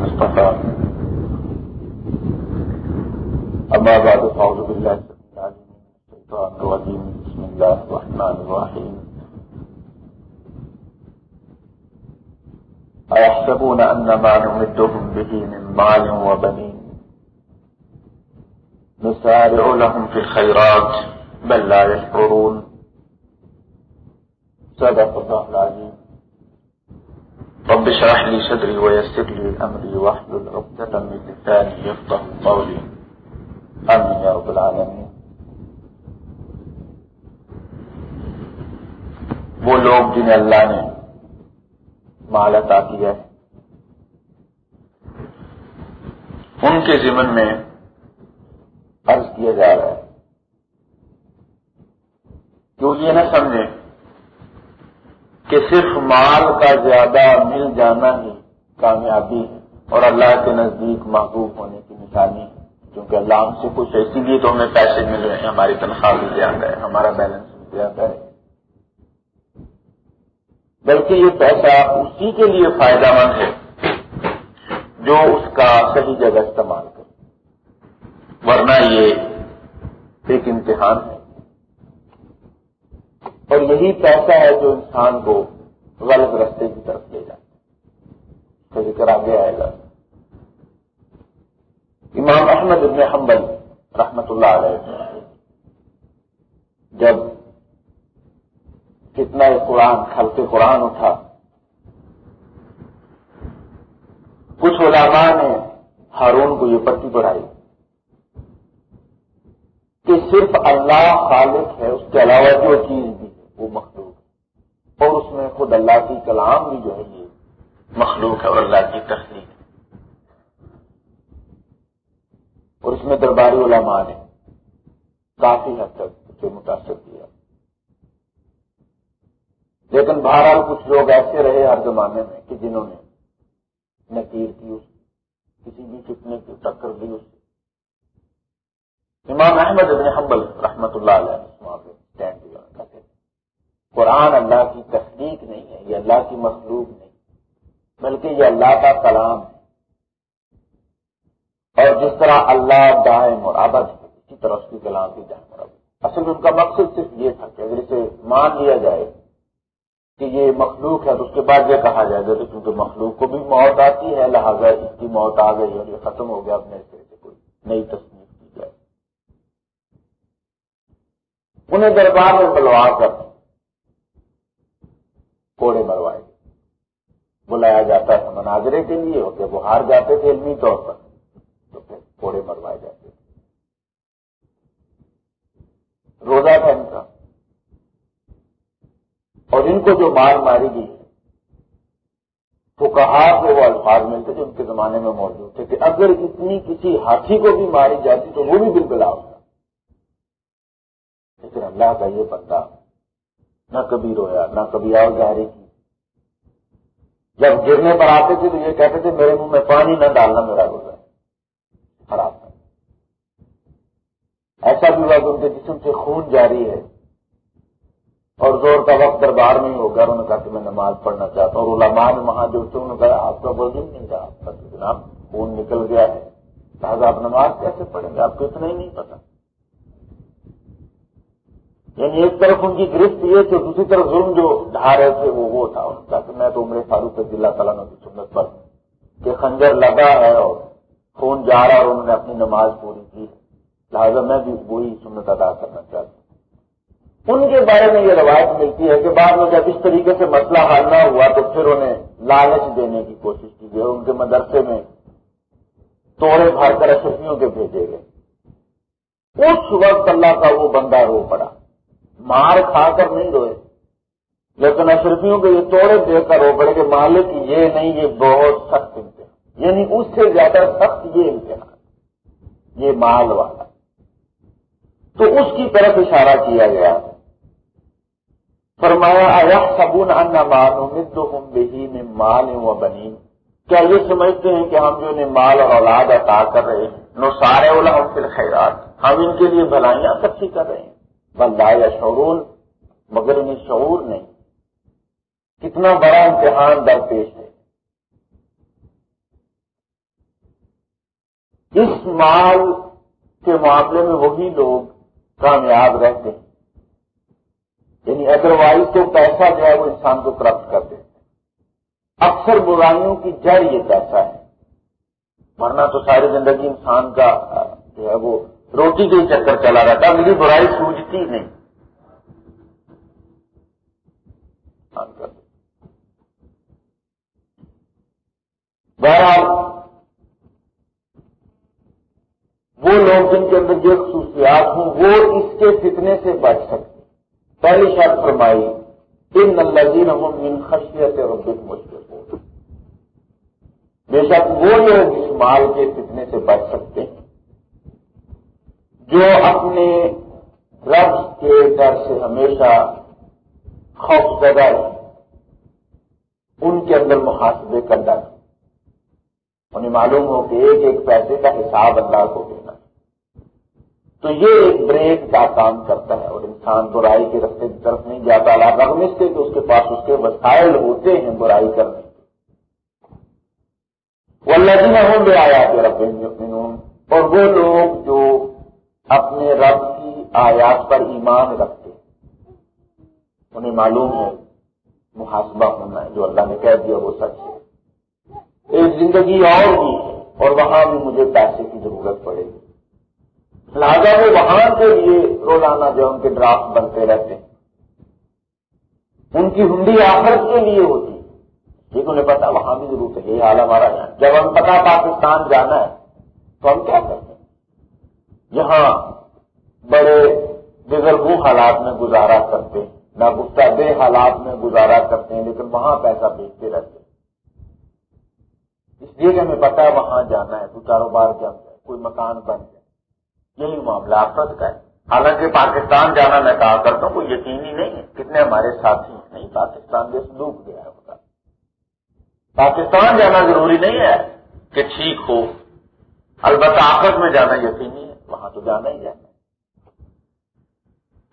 المصطفى. أما بعد فأعوذ بالله العليم من الشيطان الرجيم. بسم الله الرحمن الرحيم. أيحسبون أن ما نمدهم به من مال وبنين؟ نسارع لهم في الخيرات، بل لا يشعرون صدق الله العظيم. رب اشرح لي صدري ويسر لي امري واحلل عقدة من لساني يفقه قولي. امين يا رب العالمين. وہ لوگ جنہیں اللہ نے مال عطا کیا ہے، ان کے ذمن میں عرض کیا جا رہا ہے کیوں یہ نہ سمجھیں کہ صرف مال کا زیادہ مل جانا ہی کامیابی ہے اور اللہ کے نزدیک محبوب ہونے کی نشانی ہے۔ کیونکہ اللہ ہم سے کچھ اسی لیے تو ہمیں پیسے مل رہے ہیں، ہماری تنخواہ بھی زیادہ ہے، ہمارا بیلنس بھی زیادہ ہے۔ بلکہ یہ پیسہ اسی کے لیے فائدہ مند ہے جو اس کا صحیح جگہ استعمال کرے۔ ورنہ یہ ایک امتحان ہے۔ اور یہی پیسہ ہے جو انسان کو غلط رستے کی طرف لے جاتا ہے۔ ذکر آگے آئے گا۔ امام احمد ابن حنبل رحمت اللہ علیہ جب کتنا قرآن، خلق قرآن اٹھا، کچھ علماء نے ہارون کو یہ پٹی پڑھائی کہ صرف اللہ خالق ہے، اس کے علاوہ جو چیز بھی اور اس میں خود اللہ کی کلام بھی جو ہے یہ مخلوق ہے اور اللہ کی تخلیق اور اس میں درباری علماء نے کافی حد تک اسے متاثر کیا۔ لیکن بہرحال کچھ لوگ ایسے رہے ہر زمانے میں کہ جنہوں نے نکیر کی اس کسی بھی فتنے کی ٹکر دی اس امام احمد ابن حنبل رحمت اللہ علیہ وہاں پہ اسٹینڈ دیا قرآن اللہ کی تخلیق نہیں ہے، یہ اللہ کی مخلوق نہیں۔ بلکہ یہ اللہ کا کلام ہے۔ اور جس طرح اللہ دائم اور آبد ہے اسی طرح اس کی کلام بھی دائم اور اصل ان کا مقصد صرف یہ تھا کہ اگر اسے مان لیا جائے کہ یہ مخلوق ہے، تو اس کے بعد یہ کہا جائے گا کہ کیونکہ مخلوق کو بھی موت آتی ہے، لہٰذا اس کی موت آ گئی اور یہ ختم ہو گیا، اپنے سے کوئی نئی تصویر کی جائے۔ انہیں دربار میں بلوا کر کوڑے مروائے بلایا جاتا تھا مناظرے کے لیے اور جب وہ ہار جاتے تھے علمی طور پر۔ تو پھر کوڑے مروائے جاتے تھے۔ روزہ تھا ان کا۔ اور ان کو جو مار ماری گئی تو کہا کہ وہ الفاظ ملتے جو ان کے زمانے میں موجود تھے کہ اگر اتنی کسی ہاتھی کو بھی ماری جاتی تو وہ بھی بل بلا ہوتا لیکن اللہ کا یہ بندہ نہ کبھی رویا، نہ کبھی آؤ جاری کی۔ جب گرنے پر آتے تھے تو یہ کہتے تھے، میرے منہ میں پانی نہ ڈالنا میرا روزہ خراب تھا ایسا بھی ہوا کہ ان کے جسم سے خون جاری ہے۔ اور زور کا وقت دربار میں ہی ہوگا انہوں نے کہا کہ میں نماز پڑھنا چاہتا ہوں۔ اور علماء نے وہاں جو انہوں نے کہا، آپ کا وزن نہیں تھا، آپ کا جناب خون نکل گیا ہے۔ لہٰذا آپ نماز کیسے پڑھیں گے؟ آپ کو اتنا ہی نہیں پتا۔ یعنی ایک طرف ان کی گرفت یہ تھی دوسری طرف ظلم جو ڈھا رہے تھے، وہ وہ تھا۔ کا کہ میں تو عمر فاروق ضلع تعالیٰ کی سنت پر کہ خنجر لگا ہے اور خون جا رہا اور انہوں نے اپنی نماز پوری کی۔ لہٰذا میں بھی وہی سنت ادا کرنا چاہتا ہوں۔ ان کے بارے میں یہ روایت ملتی ہے کہ بعد میں جب اس طریقے سے مسئلہ حل نہ ہوا تو پھر انہیں لالچ دینے کی کوشش کی گئی ان کے مدرسے میں توڑے بھر کر اشرفیوں کے بھیجے گئے۔ اس وقت اللہ کا وہ بندہ رو پڑا۔ مار کھا کر نہیں روئے۔ لیکن اشرفیوں کو یہ توڑے دے کر رو پڑے کہ مالک، یہ نہیں، یہ بہت سخت امتحان۔ یعنی اس سے زیادہ سخت یہ امتحان، یہ مال والا۔ تو اس کی طرف اشارہ کیا گیا۔ فرمایا سبون ان مانو مدو ہم بہی میں مال و بنی کیا یہ سمجھتے ہیں کہ ہم جو انہیں مال اور اولاد عطا کر رہے ہیں نو سارے اولا ہم پھر خیرات ہم ان کے لیے بھلائیاں اکٹھی کر رہے ہیں۔ بندہ یا شعور مگر انہیں شعور نہیں۔ کتنا بڑا امتحان درپیش ہے۔ اس مال کے معاملے میں وہی لوگ کامیاب رہتے ہیں۔ یعنی ادروائز تو پیسہ جو ہے وہ انسان کو کرپٹ کر دیتے اکثر برائیوں کی جڑ یہ پیسہ ہے۔ ورنہ تو ساری زندگی انسان کا جو ہے وہ روٹی کے چکر چلا رہتا میری برائی سوجتی نہیں۔ بہرحال، وہ لوگ جن کے اندر جو خصوصیات ہوں، وہ اس کے فتنے سے بچ سکتے پہلی شرط فرمائی، ان نلزین ان خشیت ربک مشکل بے شک وہ لوگ اس مال کے فتنے سے بچ سکتے ہیں۔ جو اپنے رب کے ڈر سے ہمیشہ خوف زدہ ہے ان کے اندر محاسبے کا ڈر انہیں معلوم ہو کہ ایک ایک پیسے کا حساب اللہ کو دینا۔ تو یہ ایک بریک کا کام کرتا ہے اور انسان برائی کے رستے کی طرف نہیں جاتا، رغم اس کے کہ اس کے پاس اس کے وسائل ہوتے ہیں برائی کرنے۔ وہ لذیذ ہوں گے آیا کہ رب اور وہ لوگ جو اپنے رب کی آیات پر ایمان رکھتے انہیں معلوم ہے، محاسبہ ہونا ہے، جو اللہ نے کہہ دیا وہ سچ ہے۔ ایک زندگی اور بھی ہے، اور وہاں بھی مجھے پیسے کی ضرورت پڑے گی۔ لہٰذا وہ وہاں کے لیے روزانہ جو ان کے ڈرافٹ بنتے رہتے ہیں۔ ان کی ہنڈی آخرت کے لیے ہوتی لیکن انہیں پتا، وہاں بھی ضرورت ہے۔ یہی حال ہمارا یہاں۔ جب ہم پتا پاکستان جانا ہے، تو ہم کیا کرتے ہیں؟ یہاں بڑے بزرگوں حالات میں گزارا کرتے ہیں، نہ گفتہ بے حالات میں گزارا کرتے ہیں، لیکن وہاں پیسہ بھیجتے رہتے ہیں۔ اس لیے کہ ہمیں پتا ہے وہاں جانا ہے کوئی کاروبار جم جائے، کوئی مکان بن جائے۔ یہی معاملہ آفت کا ہے۔ حالانکہ پاکستان جانا میں کہا کرتا ہوں کوئی یقینی نہیں ہے۔ کتنے ہمارے ساتھی ہیں؟ نہیں، پاکستان دیش ڈوب گیا ہے۔ ہوتا پاکستان جانا ضروری نہیں ہے کہ ٹھیک ہو، البتہ آفت میں جانا یقینی ہے وہاں تو جانا ہی جانا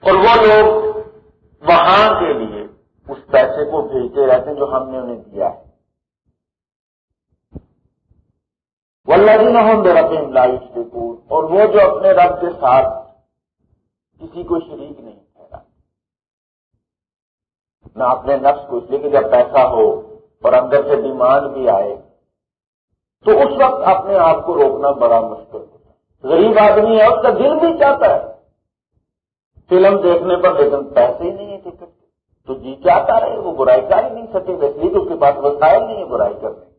اور وہ لوگ وہاں کے لیے اس پیسے کو بھیجتے رہتے ہیں جو ہم نے انہیں دیا ہے۔ ولدین ہوں بے رب لائف اور وہ جو اپنے رب کے ساتھ کسی کو شریک نہیں ٹھہرا نہ اپنے نفس کو، اس لیے کہ جب پیسہ ہو اور اندر سے ڈیمانڈ بھی آئے، تو اس وقت اپنے آپ کو روکنا بڑا مشکل ہے۔ غریب آدمی ہے، اس کا دل بھی چاہتا ہے۔ فلم دیکھنے پر لیکن پیسے ہی نہیں ہے ٹکٹ۔ تو جی چاہتا رہے وہ برائی کر ہی نہیں سکے۔ اس لیے اس کے پاس وسائل نہیں ہے برائی کرنے۔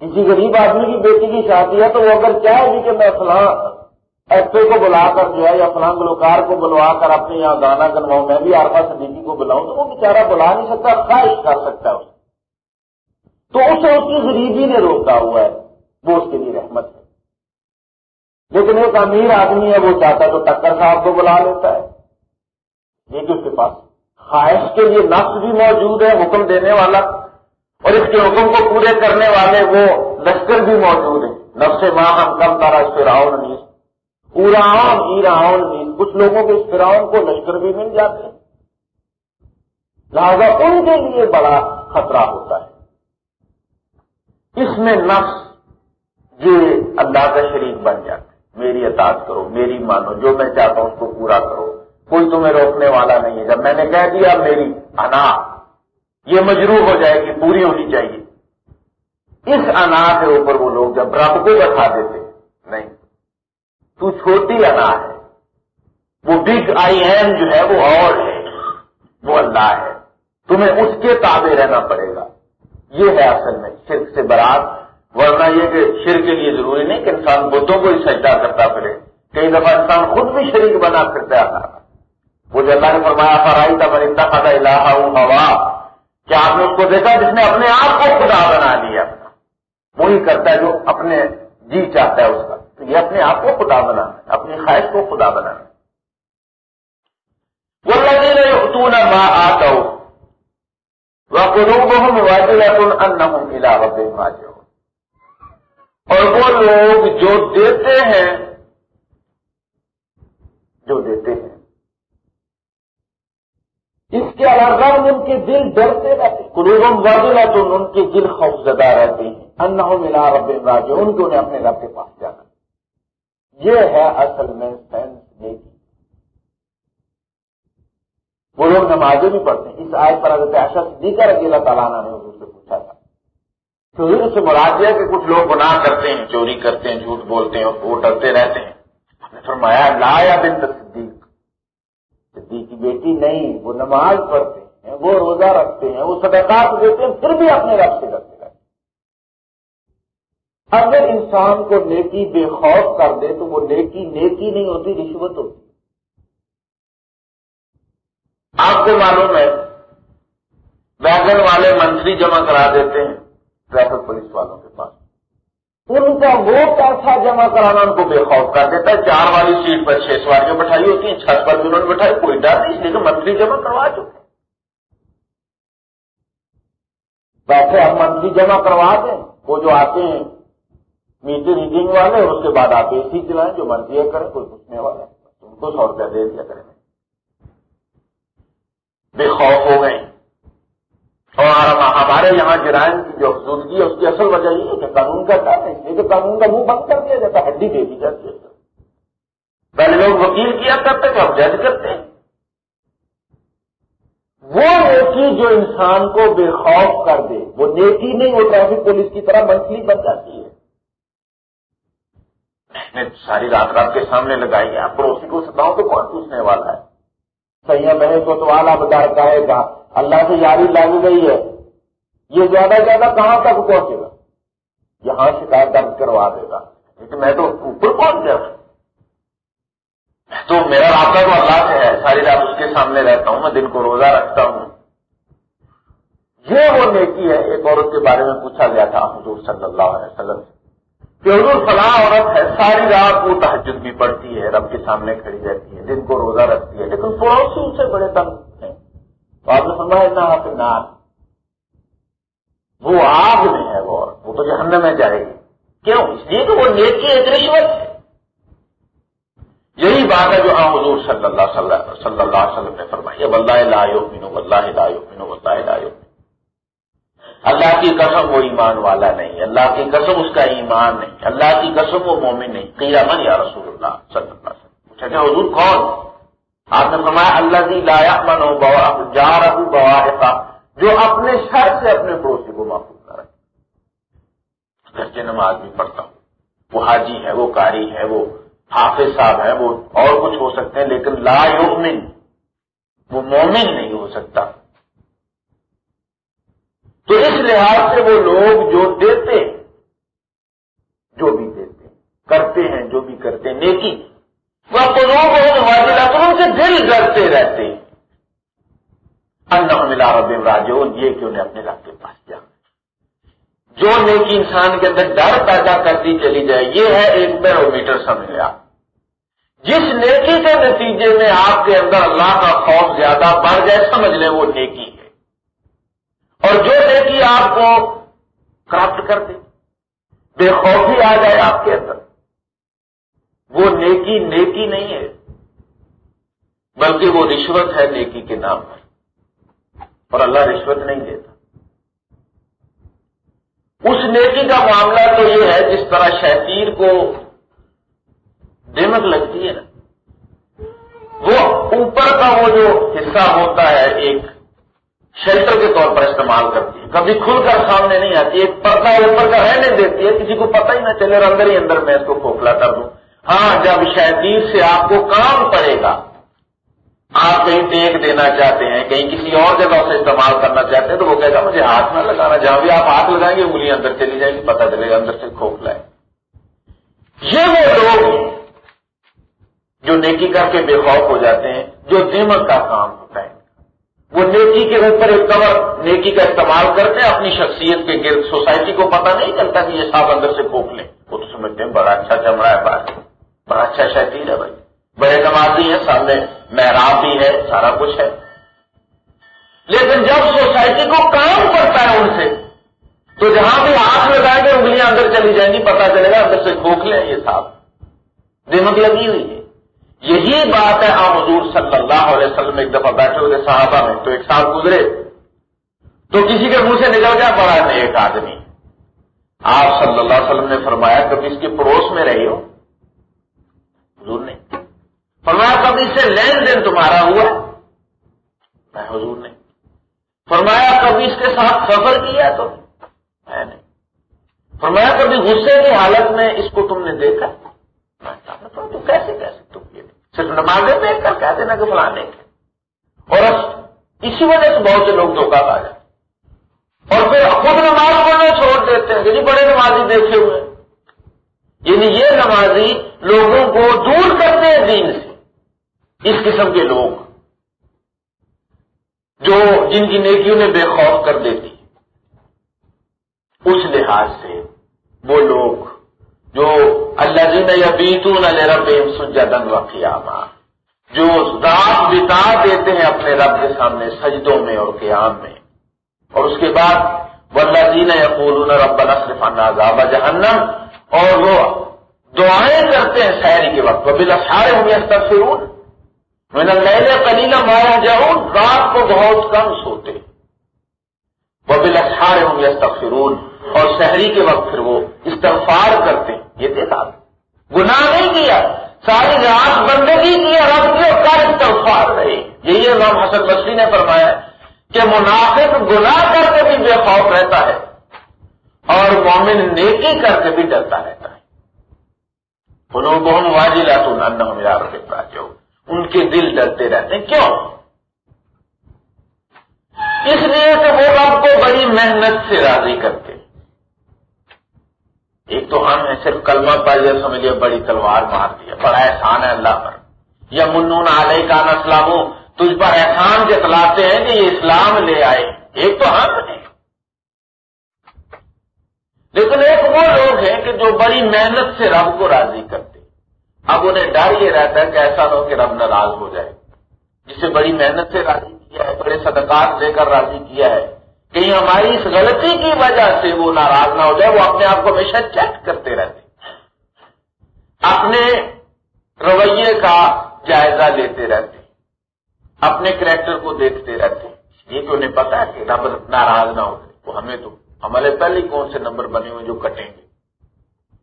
کسی غریب آدمی کی بیٹی کی شادی ہے تو وہ اگر چاہے گی کہ میں فلاں ایکٹر کو بلا کر جو ہے یا فلاں گلوکار کو بلوا کر اپنے یہاں گانا گنواؤں، میں بھی آرفا صدیقی کو بلاؤں، تو وہ بیچارہ بلا نہیں سکتا خواہش کر سکتا ہے تو اسے اس کی غریبی نے روکا ہوا ہے، وہ اس کے لیے رحمت ہے۔ لیکن ایک امیر آدمی ہے، وہ چاہتا تو ٹکر صاحب کو بلا لیتا ہے۔ لیکن اس کے پاس خواہش کے لیے نفس بھی موجود ہے، حکم دینے والا۔ اور اس کے حکم کو پورے کرنے والے وہ لشکر بھی موجود ہیں۔ نفس ماں ہم کم تارا فراؤن نیز پورا ایراؤن نیز کچھ لوگوں کے اس فراؤن کو لشکر بھی مل جاتے ہیں۔ لہذا ان کے لیے بڑا خطرہ ہوتا ہے۔ اس میں نفس یہ اللہ کا شریک بن جاتا ہے۔ میری اطاعت کرو، میری مانو، جو میں چاہتا ہوں اس کو پورا کرو۔ کوئی تمہیں روکنے والا نہیں ہے۔ جب میں نے کہہ دیا میری انا، یہ مجروح ہو جائے گی، پوری ہونی چاہیے۔ اس انا کے اوپر وہ لوگ جب رب کو بتا دیتے، نہیں، تو چھوٹی انا ہے۔ وہ بگ آئی ایم جو ہے، وہ اور ہے۔ وہ اللہ ہے۔ تمہیں اس کے تابع رہنا پڑے گا۔ یہ ہے اصل میں شرک سے برات ورنہ یہ کہ شرک کے لیے ضروری نہیں کہ انسان بدھوں کو ہی سجدہ کرتا پھرے۔ کئی دفعہ انسان خود بھی شریک بنا پھرتا ہے وہ جو اللہ نے فرمایا فرائی تھا مرندہ خدا اللہ ہوا کیا آپ نے اس کو دیکھا جس نے اپنے آپ کو خدا بنا لیا؟ وہی کرتا ہے جو اپنے جی چاہتا ہے اس کا۔ تو یہ اپنے آپ کو خدا بنانا ہے اپنی خواہش کو خدا بنانا وہ لگے تو نہ ماں آتا ہو وہ قروب ہوں واضح ان ہوں ملا اور وہ لوگ جو دیتے ہیں، جو دیتے ہیں۔ اس کے علاوہ ان کے دل ڈرتے رہتے قلوبم واضح تو ان کے دل خوف زدہ رہتے ہیں۔ ان ملا رب راج ان کو انہیں اپنے رب کے پاس جانا۔ یہ ہے اصل میں سینس نیکی وہ لوگ نمازیں بھی پڑھتے ہیں۔ اس آئے پر اگر ایسا صدیقہ رضی اللہ تعالیٰ نے حضور سے پوچھا تھا۔ تو سے مراد ہے کہ کچھ لوگ گناہ کرتے ہیں، چوری کرتے ہیں، جھوٹ بولتے ہیں اور وہ ڈرتے رہتے ہیں۔ نے فرمایا، لا یا بن صدیق۔ صدیق کی بیٹی نہیں، وہ نماز پڑھتے ہیں، وہ روزہ رکھتے ہیں، وہ صدقات دیتے ہیں، پھر بھی اپنے رب سے ڈرتے رہتے اگر انسان کو نیکی بے خوف کر دے تو وہ نیکی نیکی نہیں ہوتی، رشوت ہوتی۔ آپ کو معلوم ہے ویگن والے منتری جمع کرا دیتے ہیں۔ ٹریفک پولیس والوں کے پاس۔ ان کا وہ پیسہ جمع کرانا ان کو بے خوف کر دیتا ہے۔ چار والی سیٹ پر چھ سواریاں بٹھائی ہوتی ہیں، چھت پر بھی انہوں نے بٹھائی، کوئی ڈر نہیں، اس لیے کہ منتری جمع کروا چکے پیسے ہم منتری جمع کروا دیں۔ وہ جو آتے ہیں میٹر ریڈنگ والے، اور اس کے بعد آپ اے سی چلائیں، جو مرضی کریں، کوئی پوچھنے والا ان کو سو روپیہ دے دیا کریں۔ بے خوف ہو گئے اور ہمارے یہاں جرائم کی جو افزودگی ہے، اس کی اصل وجہ یہ ہے کہ قانون کا ڈر ہے اس لیے کہ قانون کا منہ بند کر دیا جاتا، ہڈی دے دی جاتی ہے۔ پہلے لوگ وکیل کیا کرتے تھے، اب جج کرتے ہیں۔ وہ نیکی جو انسان کو بے خوف کر دے، وہ نیکی نہیں، وہ ٹریفک پولیس کی طرح منتھلی بن جاتی ہے۔ میں نے ساری رات رات کے سامنے لگائی ہے، آپ پڑوسی کو ستاؤں تو کون پوچھنے والا ہے۔ سیاح بہن کو تو آلہ بدار گا۔ اللہ سے یاری لگ گئی ہے۔ یہ زیادہ زیادہ کہاں تک پہنچے گا؟ یہاں شکایت درج کروا دے گا۔ لیکن میں تو اوپر پہنچ گیا۔ تو میرا رابطہ تو اللہ سے ہے۔ ساری رات اس کے سامنے رہتا ہوں، میں دن کو روزہ رکھتا ہوں۔ یہ وہ نیکی ہے، ایک عورت کے بارے میں پوچھا گیا تھا حضور صلی اللہ علیہ وسلم کہ حضور فلاں عورت ہے، ساری رات وہ تحجد بھی پڑتی ہے، رب کے سامنے کھڑی رہتی ہے، دن کو روزہ رکھتی ہے، لیکن پڑوسی ان سے بڑے تنگ۔ تو آپ نے سمجھا نہ کہ نان وہ آگ میں ہے وہ وہ تو جہنم میں جائے گی۔ کیوں؟ اس لیے کہ وہ نیکی ایک رشوت ہے۔ یہی بات ہے جو ہاں حضور صلی اللہ صلی اللہ علیہ وسلم نے فرمائی ولہ لا مینو ولہ لا مینو ولہ لا اللہ کی قسم وہ ایمان والا نہیں اللہ کی قسم اس کا ایمان نہیں۔ اللہ کی قسم وہ مومن نہیں۔ قیامن یا رسول اللہ صلی اللہ علیہ وسلم۔ پوچھا کہ حضور کون؟ آپ نے فرمایا اللہ کی لایا من ہو بوا جا رہا بوا جو اپنے شر سے اپنے پڑوسی کو محفوظ نہ رکھے۔ گھر نماز بھی پڑھتا ہوں۔ وہ حاجی ہے، وہ کاری ہے، وہ حافظ صاحب ہے، وہ اور کچھ ہو سکتے ہیں، لیکن لا یؤمن، وہ مومن نہیں ہو سکتا۔ تو اس لحاظ سے وہ لوگ جو دیتے، جو بھی دیتے، کرتے ہیں، جو بھی کرتے نیکی وہ قلوب کو ان سے دل ڈرتے رہتے ہیں۔ ملا رب راجو یہ کہ انہیں اپنے رب کے پاس جا جو نیکی انسان کے اندر ڈر پیدا کرتی چلی جائے، یہ ہے ایک بیرو میٹر سمجھ آپ جس نیکی کے نتیجے میں آپ کے اندر اللہ کا خوف زیادہ بڑھ جائے، سمجھ لیں وہ نیکی ہے۔ اور جو نیکی آپ کو کرافٹ کر دے، بے خوفی آ جائے آپ کے اندر۔ وہ نیکی نیکی نہیں ہے، بلکہ وہ رشوت ہے نیکی کے نام پر۔ اور اللہ رشوت نہیں دیتا۔ اس نیکی کا معاملہ تو یہ ہے، جس طرح شہتیر کو دمک لگتی ہے نا، وہ اوپر کا وہ جو حصہ ہوتا ہے، ایک شیلٹر کے طور پر استعمال کرتی ہے۔ کبھی کھل کر سامنے نہیں آتی، ایک پردہ اوپر کا رہنے دیتی ہے، کسی کو پتہ ہی نہ چلے اور اندر ہی اندر میں اس کو کھوکھلا کر دوں ہاں جب شہدیر سے آپ کو کام پڑے گا۔ آپ کہیں ٹیک دینا چاہتے ہیں، کہیں کسی اور جگہ سے استعمال کرنا چاہتے ہیں، تو وہ کہے گا مجھے ہاتھ نہ لگانا جہاں بھی آپ ہاتھ لگائیں گے، انگلی اندر چلی جائے گی، پتہ چلے گا، اندر سے کھوکھلا ہے یہ وہ لوگ جو نیکی کر کے بے خوف ہو جاتے ہیں، جو دیمک کا کام ہوتا ہے۔ وہ نیکی کے اوپر ایک کور نیکی کا استعمال کرتے ہیں، اپنی شخصیت کے گرد، سوسائٹی کو پتہ نہیں چلتا کہ یہ صاحب اندر سے کھوپ لیں۔ وہ تو سمجھتے ہیں، بڑا اچھا چمڑا ہے، بات۔ بڑا اچھا, اچھا شہید ہے بھائی۔ بڑے نمازی ہیں، سامنے محراب بھی ہے، سارا کچھ ہے۔ لیکن جب سوسائٹی کو کام پڑتا ہے ان سے، تو جہاں بھی ہاتھ لگائیں گے، انگلیاں اندر چلی جائیں گی پتا چلے گا اندر سے کھوک لیں یہ صاحب۔ دمک لگی ہوئی ہے۔ یہی بات ہے آپ حضور صلی اللہ علیہ وسلم ایک دفعہ بیٹھے ہوئے صحابہ میں، تو ایک سال گزرے۔ تو کسی کے منہ سے نکل گیا، بڑا نیک آدمی۔ آپ صلی اللہ علیہ وسلم نے فرمایا کبھی اس کے پڑوس میں رہی ہو؟ حضور نے فرمایا کبھی اس سے لین دین تمہارا ہوا میں حضور نے فرمایا کبھی اس کے ساتھ سفر کیا تو میں نے فرمایا کبھی غصے کی حالت میں اس کو تم نے دیکھا؟ تو کیسے کیسے تم یہ؟ صرف نمازیں دیکھ کر کہہ دینا کہ فلانے کے اور اسی وجہ سے بہت سے لوگ دھوکہ کھا جائیں اور پھر خود نماز پڑھنا چھوڑ دیتے ہیں کہ جی بڑے نمازی دیکھے ہوئے یعنی یہ نمازی لوگوں کو دور کرتے ہیں دین سے۔ اس قسم کے لوگ جو جن کی نیکیوں نے بے خوف کر دیتی۔ اس لحاظ سے وہ لوگ جو اللہ جن یا بیتون رب سجدن و قیامہ جو رات بتا دیتے ہیں اپنے رب کے سامنے سجدوں میں اور قیام میں۔ اور اس کے بعد ولہ جین یقول رب نصرف عذاب جہنم اور وہ دعائیں کرتے ہیں شہری کے وقت۔ وہ بلا سارے ہوں گے میں نے لہلے کلیلہ مارا جاؤں رات کو بہت کم سوتے۔ وہ بلا ہوں گے اور شہری کے وقت پھر وہ استغفار کرتے یہ دیکھا گناہ نہیں کیا۔ ساری رات بندگی کی رب کی اور کر استغفار رہے۔ یہی امام حسن بسری نے فرمایا کہ منافق گناہ کر کے بھی بے خوف رہتا ہے۔ اور مومن نیکی کر کے بھی ڈرتا رہتا ہے۔ انہوں بہن واجلا تو نہ میرا رکھے ان کے دل ڈرتے رہتے ہیں۔ کیوں؟ اس لیے کہ وہ رب کو بڑی محنت سے راضی کرتے ایک تو ہم نے صرف کلمہ پڑھ لیا سمجھ لیا بڑی تلوار مار دیا بڑا احسان ہے اللہ پر۔ یا منون علیہ کا اسلام تجھ پر احسان جتلاتے ہیں کہ یہ اسلام لے آئے۔ ایک تو ہم نے۔ لیکن ایک وہ لوگ ہیں کہ جو بڑی محنت سے رب کو راضی کرتے اب انہیں ڈر یہ رہتا ہے کہ ایسا نہ ہو کہ رب ناراض ہو جائے۔ جسے بڑی محنت سے راضی کیا ہے، بڑے صدقات دے کر راضی کیا ہے، کہیں ہماری اس غلطی کی وجہ سے وہ ناراض نہ ہو جائے، وہ اپنے آپ کو ہمیشہ چیک کرتے رہتے اپنے رویے کا جائزہ لیتے رہتے اپنے کریکٹر کو دیکھتے رہتے یہ تو انہیں پتا ہے کہ رب ناراض نہ ہو وہ ہمیں تو ہمارے پہلے کون سے نمبر بنے ہوئے جو کٹیں گے؟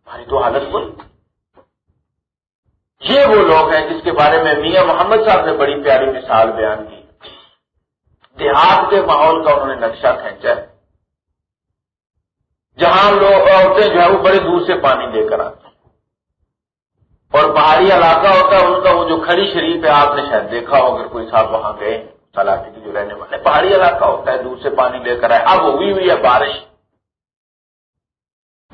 ہماری تو حالت بری یہ وہ لوگ ہیں جس کے بارے میں میاں محمد صاحب نے بڑی پیاری مثال بیان کی۔ دیہات کے ماحول کا انہوں نے نقشہ کھینچا ہے۔ جہاں لوگ عورتیں جو ہے وہ بڑے دور سے پانی لے کر آتے ہیں۔ اور پہاڑی علاقہ ہوتا ہے، ان کا وہ جو کھڑی شریف ہے، آپ نے شاید دیکھا ہو، اگر کوئی صاحب وہاں گئے علاقے کے جو رہنے والے، پہاڑی علاقہ ہوتا ہے، دور سے پانی لے کر آئے۔ اب ہوئی ہوئی ہے بارش۔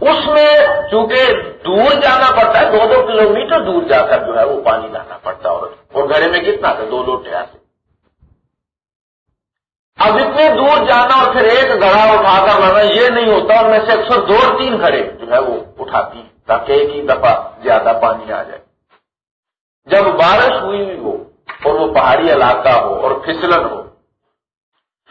اس میں چونکہ دور جانا پڑتا ہے، دو دو کلو میٹر دور جا کر جو ہے وہ پانی لانا پڑتا ہے اور گھڑے میں کتنا تھا دو لوٹے آتے اب اتنے دور جانا اور پھر ایک گڑا اٹھا کر لانا یہ نہیں ہوتا، اور میں سے اکثر دو تین گھڑے جو ہے وہ اٹھاتی تاکہ ایک ہی دفعہ زیادہ پانی آ جائے۔ جب بارش ہوئی ہوئی ہو اور وہ پہاڑی علاقہ ہو اور پھسلن ہو،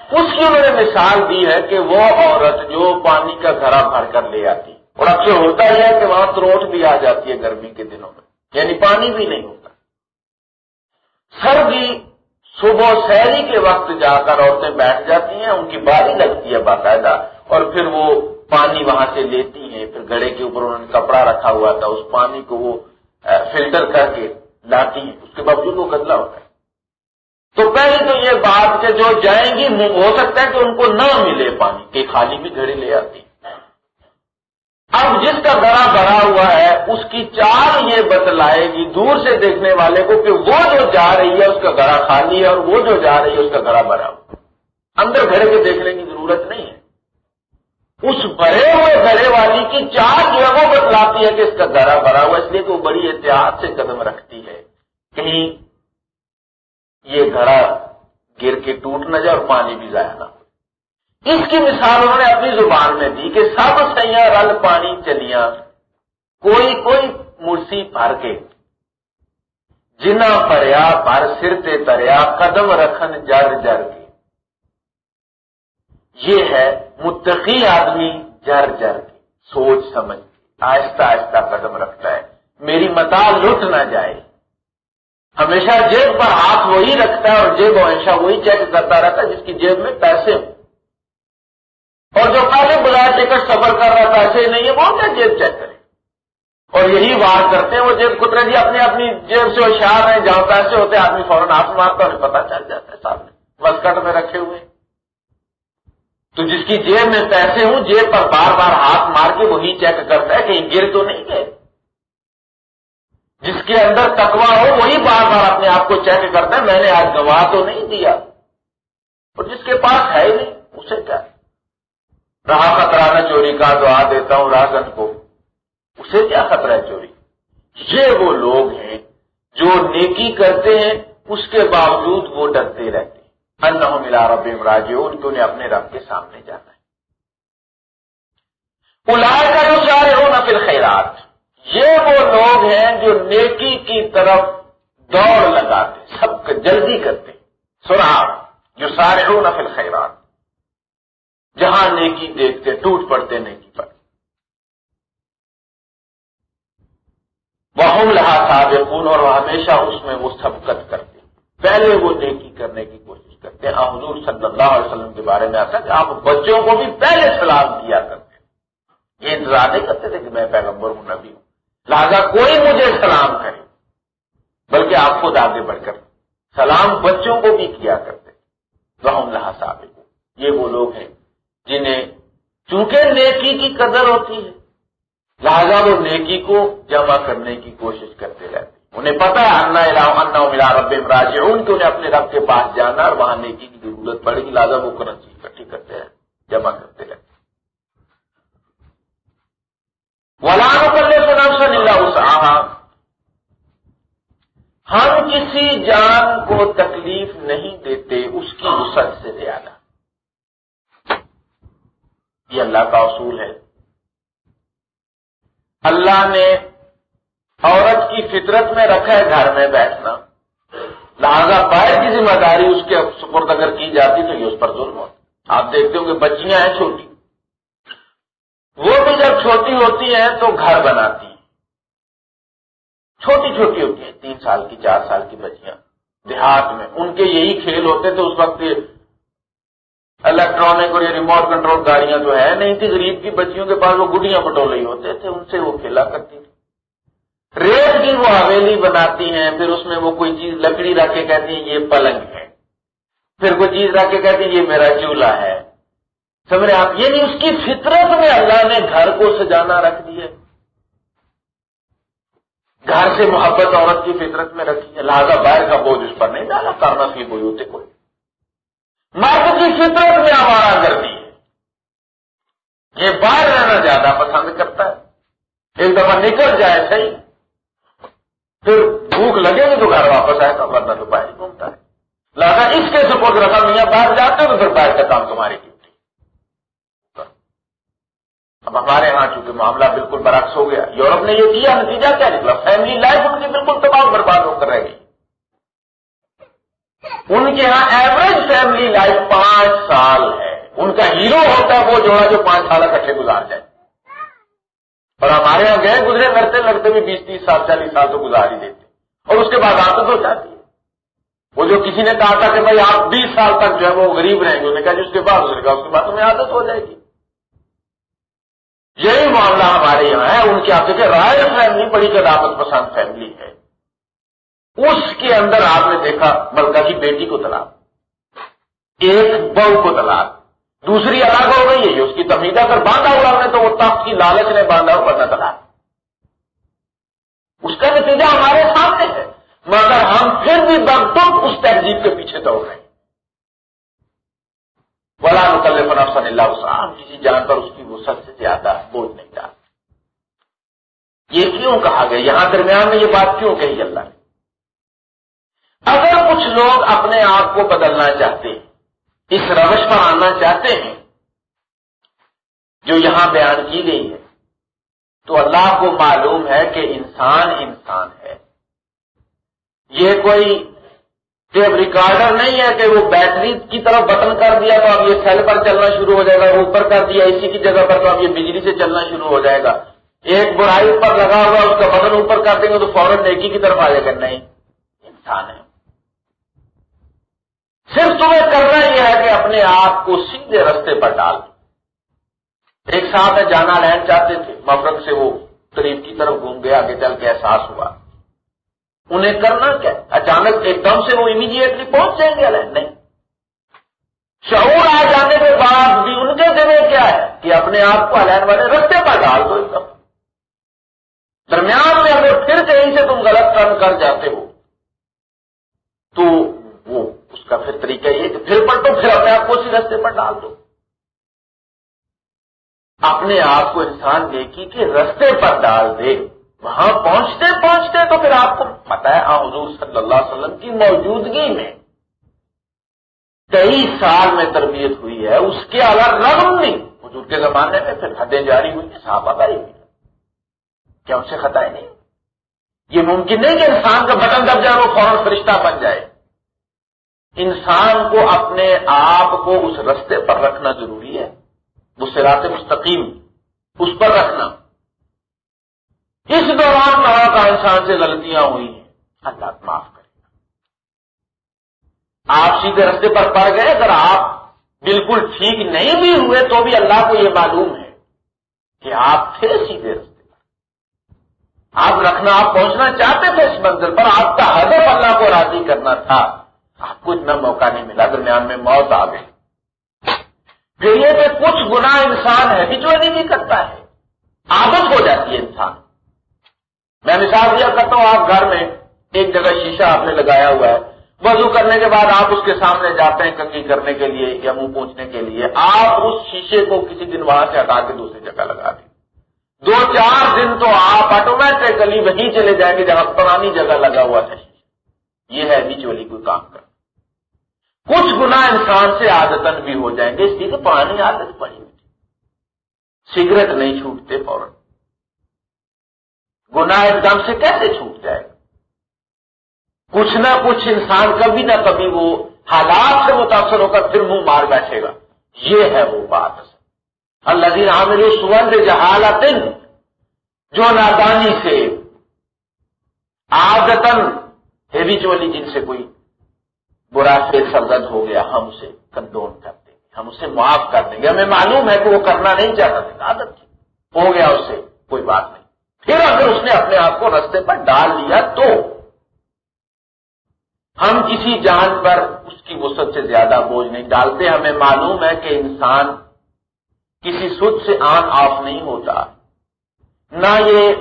اس کی انہوں نے مثال دی ہے کہ وہ عورت جو پانی کا گھڑا بھر کر لے آتی اور اکثر ہوتا ہی ہے کہ وہاں تروٹ بھی آ جاتی ہے گرمی کے دنوں میں یعنی پانی بھی نہیں ہوتا۔ سردی صبح شہری کے وقت جا کر عورتیں بیٹھ جاتی ہیں، ان کی باری لگتی ہے باقاعدہ، اور پھر وہ پانی وہاں سے لیتی ہیں۔ پھر گڑے کے اوپر انہوں نے کپڑا رکھا ہوا تھا، اس پانی کو وہ فلٹر کر کے لاتی ہیں۔ اس کے باوجود وہ گدلا ہوتا ہے۔ تو پہلے تو یہ بات کہ جو جائیں گی، ہو سکتا ہے کہ ان کو نہ ملے پانی، کہ خالی بھی گھڑی لے آتی۔ اب جس کا گڑا بھرا ہوا ہے، اس کی چال یہ بتلائے گی دور سے دیکھنے والے کو کہ وہ جو جا رہی ہے، اس کا گڑا خالی ہے اور وہ جو جا رہی ہے، اس کا گڑا بھرا ہوا اندر گھڑے کے دیکھنے کی ضرورت نہیں ہے۔ اس بھرے ہوئے گھڑے والی کی چال جو ہے، وہ بتلاتی ہے کہ اس کا گڑا بھرا ہوا اس لیے کہ وہ بڑی احتیاط سے قدم رکھتی ہے کہیں یہ گھڑا گر کے ٹوٹ نہ جائے اور پانی بھی ضائع نہ ہو۔ اس کی مثال انہوں نے اپنی زبان میں دی کہ سب سیاں رل پانی چلیاں، کوئی کوئی مرسی بھر کے۔ جنا پریا پر سر تے تریا قدم رکھن جر جر کے۔ یہ ہے متقی آدمی جر جر کے۔ سوچ سمجھ آہستہ آہستہ قدم رکھتا ہے۔ میری متا لٹ نہ جائے۔ ہمیشہ جیب پر ہاتھ وہی رکھتا ہے اور جیب ہمیشہ وہی چیک کرتا رہتا ہے جس کی جیب میں پیسے ہوں اور جو پہلے بلائے ٹکٹ سفر کر رہا پیسے نہیں ہے وہ کیا جیب چیک کرے اور یہی بات کرتے ہیں، وہ جیب کترے جی اپنی اپنی جیب سے ہوشیار ہیں، جہاں پیسے ہوتے ہیں، آدمی فوراً ہاتھ مارتا انہیں پتا چل جاتا ہے سامنے۔ بس کٹ میں رکھے ہوئے۔ تو جس کی جیب میں پیسے ہوں، جیب پر بار بار ہاتھ مار کے وہی چیک کرتا ہے کہیں گر تو نہیں گئے۔ جس کے اندر تکوا ہو، وہی بار بار اپنے آپ کو چیک کرتا ہے، میں نے آج گواہ تو نہیں دیا۔ اور جس کے پاس ہے ہی نہیں، اسے کیا؟ رہا خطرہ میں چوری کا دعا دیتا ہوں راگن کو۔ اسے کیا خطرہ ہے چوری؟ یہ وہ لوگ ہیں جو نیکی کرتے ہیں، اس کے باوجود وہ ڈرتے رہتے ہیں۔ ان ملا رب امراج ان کو انہیں اپنے رب کے سامنے جانا ہے۔ الاائے کا جو چاہ ہو نہ پھر خیرات یہ وہ لوگ ہیں جو نیکی کی طرف دوڑ لگاتے، سب جلدی کرتے۔ سنا جو سارے ہو نہ پھر خیرات جہاں نیکی دیکھتے، ٹوٹ پڑتے نیکی پر۔ وہ لہا سابقون اور ہمیشہ اس میں وہ سبقت کرتے۔ پہلے وہ نیکی کرنے کی کوشش کرتے۔ ہیں حضور صلی اللہ علیہ وسلم کے بارے میں آتا کہ آپ بچوں کو بھی پہلے سلام کیا کرتے۔ یہ انتظار نہیں کرتے تھے کہ میں پیغمبر ہوں، نبی ہوں۔ لہذا کوئی مجھے سلام کرے، بلکہ آپ خود آگے بڑھ کر سلام بچوں کو بھی کیا کرتے۔ وہ لہا سابق یہ وہ لوگ ہیں جنہیں چونکہ نیکی کی قدر ہوتی ہے، لہذا وہ نیکی کو جمع کرنے کی کوشش کرتے رہتے انہیں پتا ہے، انا انا ملا رب امراج ان کو انہیں اپنے رب کے پاس جانا اور وہاں نیکی کی ضرورت پڑے گی، لہٰذا وہ کرنسی اکٹھی کرتے ہیں، جمع کرتے رہتے ولان کرنے سے نام سن اللہ ہم کسی جان کو تکلیف نہیں دیتے، اس کی وسعت سے زیادہ یہ اللہ کا اصول ہے۔ اللہ نے عورت کی فطرت میں رکھا ہے گھر میں بیٹھنا۔ لہذا باہر کی ذمہ داری اس کے سپرد اگر کی جاتی تو یہ اس پر ظلم ہوتا۔ آپ دیکھتے ہوں کہ بچیاں ہیں چھوٹی۔ وہ بھی جب چھوٹی ہوتی ہیں تو گھر بناتی ہیں۔ چھوٹی چھوٹی ہوتی ہیں، تین سال کی، چار سال کی بچیاں۔ دیہات میں ان کے یہی کھیل ہوتے تھے، اس وقت الیکٹرانک اور یہ ریموٹ کنٹرول گاڑیاں جو ہے نہیں تھی، غریب کی بچیوں کے پاس وہ گڈیاں بٹول رہی ہوتے تھے، ان سے وہ کھیلا کرتی تھی ریت کی وہ حویلی بناتی ہیں، پھر اس میں وہ کوئی چیز لکڑی رکھ کے کہتی ہیں، یہ پلنگ ہے۔ پھر کوئی چیز رکھ کے کہتی ہیں، یہ میرا چولہا ہے۔ سمجھ رہے آپ؟ یہ نہیں اس کی فطرت میں اللہ نے گھر کو سجانا رکھ دیا گھر سے محبت عورت کی فطرت میں رکھی ہے۔ لہٰذا باہر کا بوجھ اس پر نہیں ڈالا کرنا کی کوئی ہوتے کوئی۔ مرد کی فطرت میں آوارا کرتی ہے یہ باہر رہنا زیادہ پسند کرتا ہے۔ ایک دفعہ نکل جائے صحیح۔ پھر بھوک لگے گی تو گھر واپس آئے گا ورنہ تو باہر گھومتا ہے۔ لہٰذا اس کے سپورٹ رکھا میاں باہر جاتے ہو تو پھر باہر کا کام تمہاری ڈیوٹی۔ اب ہمارے ہاں چونکہ معاملہ بالکل برعکس ہو گیا۔ یورپ نے یہ کیا، نتیجہ کیا نکلا۔ فیملی لائف ان کی بالکل تباہ برباد ہو کر رہ گئی۔ ان کے ہاں ایوریج فیملی لائف پانچ سال ہے۔ ان کا ہیرو ہوتا ہے وہ جوڑا جو پانچ سال اکٹھے گزار جائے۔ اور ہمارے یہاں گئے گزرے، لڑتے لڑتے بھی بیس، تیس سال، چالیس سال تو گزار ہی دیتے۔ اور اس کے بعد عادت ہو جاتی ہے۔ وہ جو کسی نے کہا تھا کہ بھائی آپ بیس سال تک جو ہے وہ غریب رہیں گے، انہوں نے کہا جی اس کے بعد اس کے بعد تمہیں عادت ہو جائے گی۔ یہی معاملہ ہمارے یہاں ہے۔ ان کے آپ دیکھیں رائل فیملی بڑی قدامت پسند فیملی ہے۔ اس کے اندر آپ نے دیکھا ملکہ کی بیٹی کو طلاق، ایک بہو کو طلاق، دوسری الگ ہو گئی ہے اس کی تمیدہ کر باندھا ہوا نے تو وہ تخت کی لالچ نے باندھا ہوا نہ طلاق۔ اس کا نتیجہ ہمارے سامنے ہے، مگر ہم پھر بھی بغتب اس تہذیب کے پیچھے دوڑ رہے ہیں۔ بلا مکلف نفسن اللہ ہم کسی جان پر اس کی وسعت سے زیادہ بوجھ نہیں ڈالتے۔ یہ کیوں کہا گیا؟ یہاں درمیان میں یہ بات کیوں کہی اللہ نے؟ اگر کچھ لوگ اپنے آپ کو بدلنا چاہتے ہیں، اس روش پر آنا چاہتے ہیں، جو یہاں بیان کی گئی ہے، تو اللہ کو معلوم ہے کہ انسان انسان ہے۔ یہ کوئی ٹیپ ریکارڈر نہیں ہے کہ وہ بیٹری کی طرف بٹن کر دیا تو اب یہ سیل پر چلنا شروع ہو جائے گا، اوپر کر دیا، اسی کی جگہ پر تو اب یہ بجلی سے چلنا شروع ہو جائے گا۔ ایک برائی پر لگا ہوا، اس کا بٹن اوپر کر دیں گے تو فوراً نیکی کی طرف آ جائے گا۔ نہیں، انسان ہے۔ صرف تمہیں کرنا یہ ہے کہ اپنے آپ کو سیدھے رستے پر ڈال ایک ساتھ جانا لین چاہتے تھے مفرق سے وہ قریب کی طرف گھوم گیا، آگے چل کے احساس ہوا۔ انہیں کرنا کیا؟ اچانک ایک دم سے وہ امیڈیٹلی پہنچ جائیں گے؟ لین نہیں۔ شعور آ جانے کے بعد بھی ان کے ذمہ کیا ہے کہ اپنے آپ کو الین والے رستے پر ڈال دو ایک دم۔ درمیان میں اگر پھر کہیں سے تم غلط کام کر جاتے ہو، تو وہ اس کا پھر طریقہ یہ کہ پھر پلٹو، پھر اپنے آپ کو اسی رستے پر ڈال دو۔ اپنے آپ کو انسان دیکھی کہ رستے پر ڈال دے۔ وہاں پہنچتے پہنچتے تو پھر آپ کو پتا ہے حضور صلی اللہ علیہ وسلم کی موجودگی میں کئی سال میں تربیت ہوئی ہے۔ اس کے الگ رغم نہیں۔ حضور کے زمانے میں پھر حدیں جاری ہوئی ہیں صاحب آتا ہی۔ کیا ان سے خطا ہی نہیں؟ یہ ممکن نہیں کہ انسان کا بٹن دب جائے، وہ فوراً فرشتہ بن جائے۔ انسان کو اپنے آپ کو اس رستے پر رکھنا ضروری ہے، وہ سرات مستقیم اس پر رکھنا۔ اس دوران طرح کا انسان سے غلطیاں ہوئی ہیں، اللہ معاف کرے گا۔ آپ سیدھے رستے پر پڑ گئے، اگر آپ بالکل ٹھیک نہیں بھی ہوئے تو بھی اللہ کو یہ معلوم ہے کہ آپ تھے سیدھے رستے پر۔ آپ رکھنا، آپ پہنچنا چاہتے تھے اس منزل پر، آپ کا ہدف اللہ کو راضی کرنا تھا۔ آپ کو اتنا موقع نہیں ملا، درمیان میں موت آ گئی۔ پھر یہ کہ کچھ گنا انسان ہے بچوانی نہیں کرتا ہے۔ عادت ہو جاتی ہے انسان۔ میں مثال دیا کرتا ہوں، آپ گھر میں ایک جگہ شیشہ آپ نے لگایا ہوا ہے۔ وضو کرنے کے بعد آپ اس کے سامنے جاتے ہیں کنگی کرنے کے لیے یا منہ پوچھنے کے لیے۔ آپ اس شیشے کو کسی دن وہاں سے ہٹا کے دوسری جگہ لگا دیں دو چار دن تو آپ آٹومیٹکلی وہیں چلے جائیں گے جہاں پرانی جگہ لگا ہوا تھا یہ ہے بیچولی کوئی کام۔ کر کچھ گنا انسان سے عادتن بھی ہو جائیں گے اس لیے کہ پرانی عادت پڑی ہوئی تھی۔ سگریٹ نہیں چھوٹتے فوراً۔ گنا ایک دم سے کیسے چھوٹ جائے؟ گا کچھ نہ کچھ انسان کبھی نہ کبھی وہ حالات سے متاثر ہو کر پھر منہ مار بیٹھے گا۔ یہ ہے وہ بات۔ اللہ دین عامر سوند جہالت جو نادانی سے آدتن ہیویچولی جن سے کوئی برا سے سرزد ہو گیا، ہم اسے کنڈون کر دیں گے، ہم اسے معاف کر دیں گے۔ ہمیں معلوم ہے کہ وہ کرنا نہیں چاہتا تھا، عادت تھی۔ ہو گیا اسے، کوئی بات نہیں۔ پھر اگر اس نے اپنے آپ کو رستے پر ڈال لیا تو ہم کسی جان پر اس کی وسط سے زیادہ بوجھ نہیں ڈالتے۔ ہمیں معلوم ہے کہ انسان کسی سود سے آن آف نہیں ہوتا۔ نہ یہ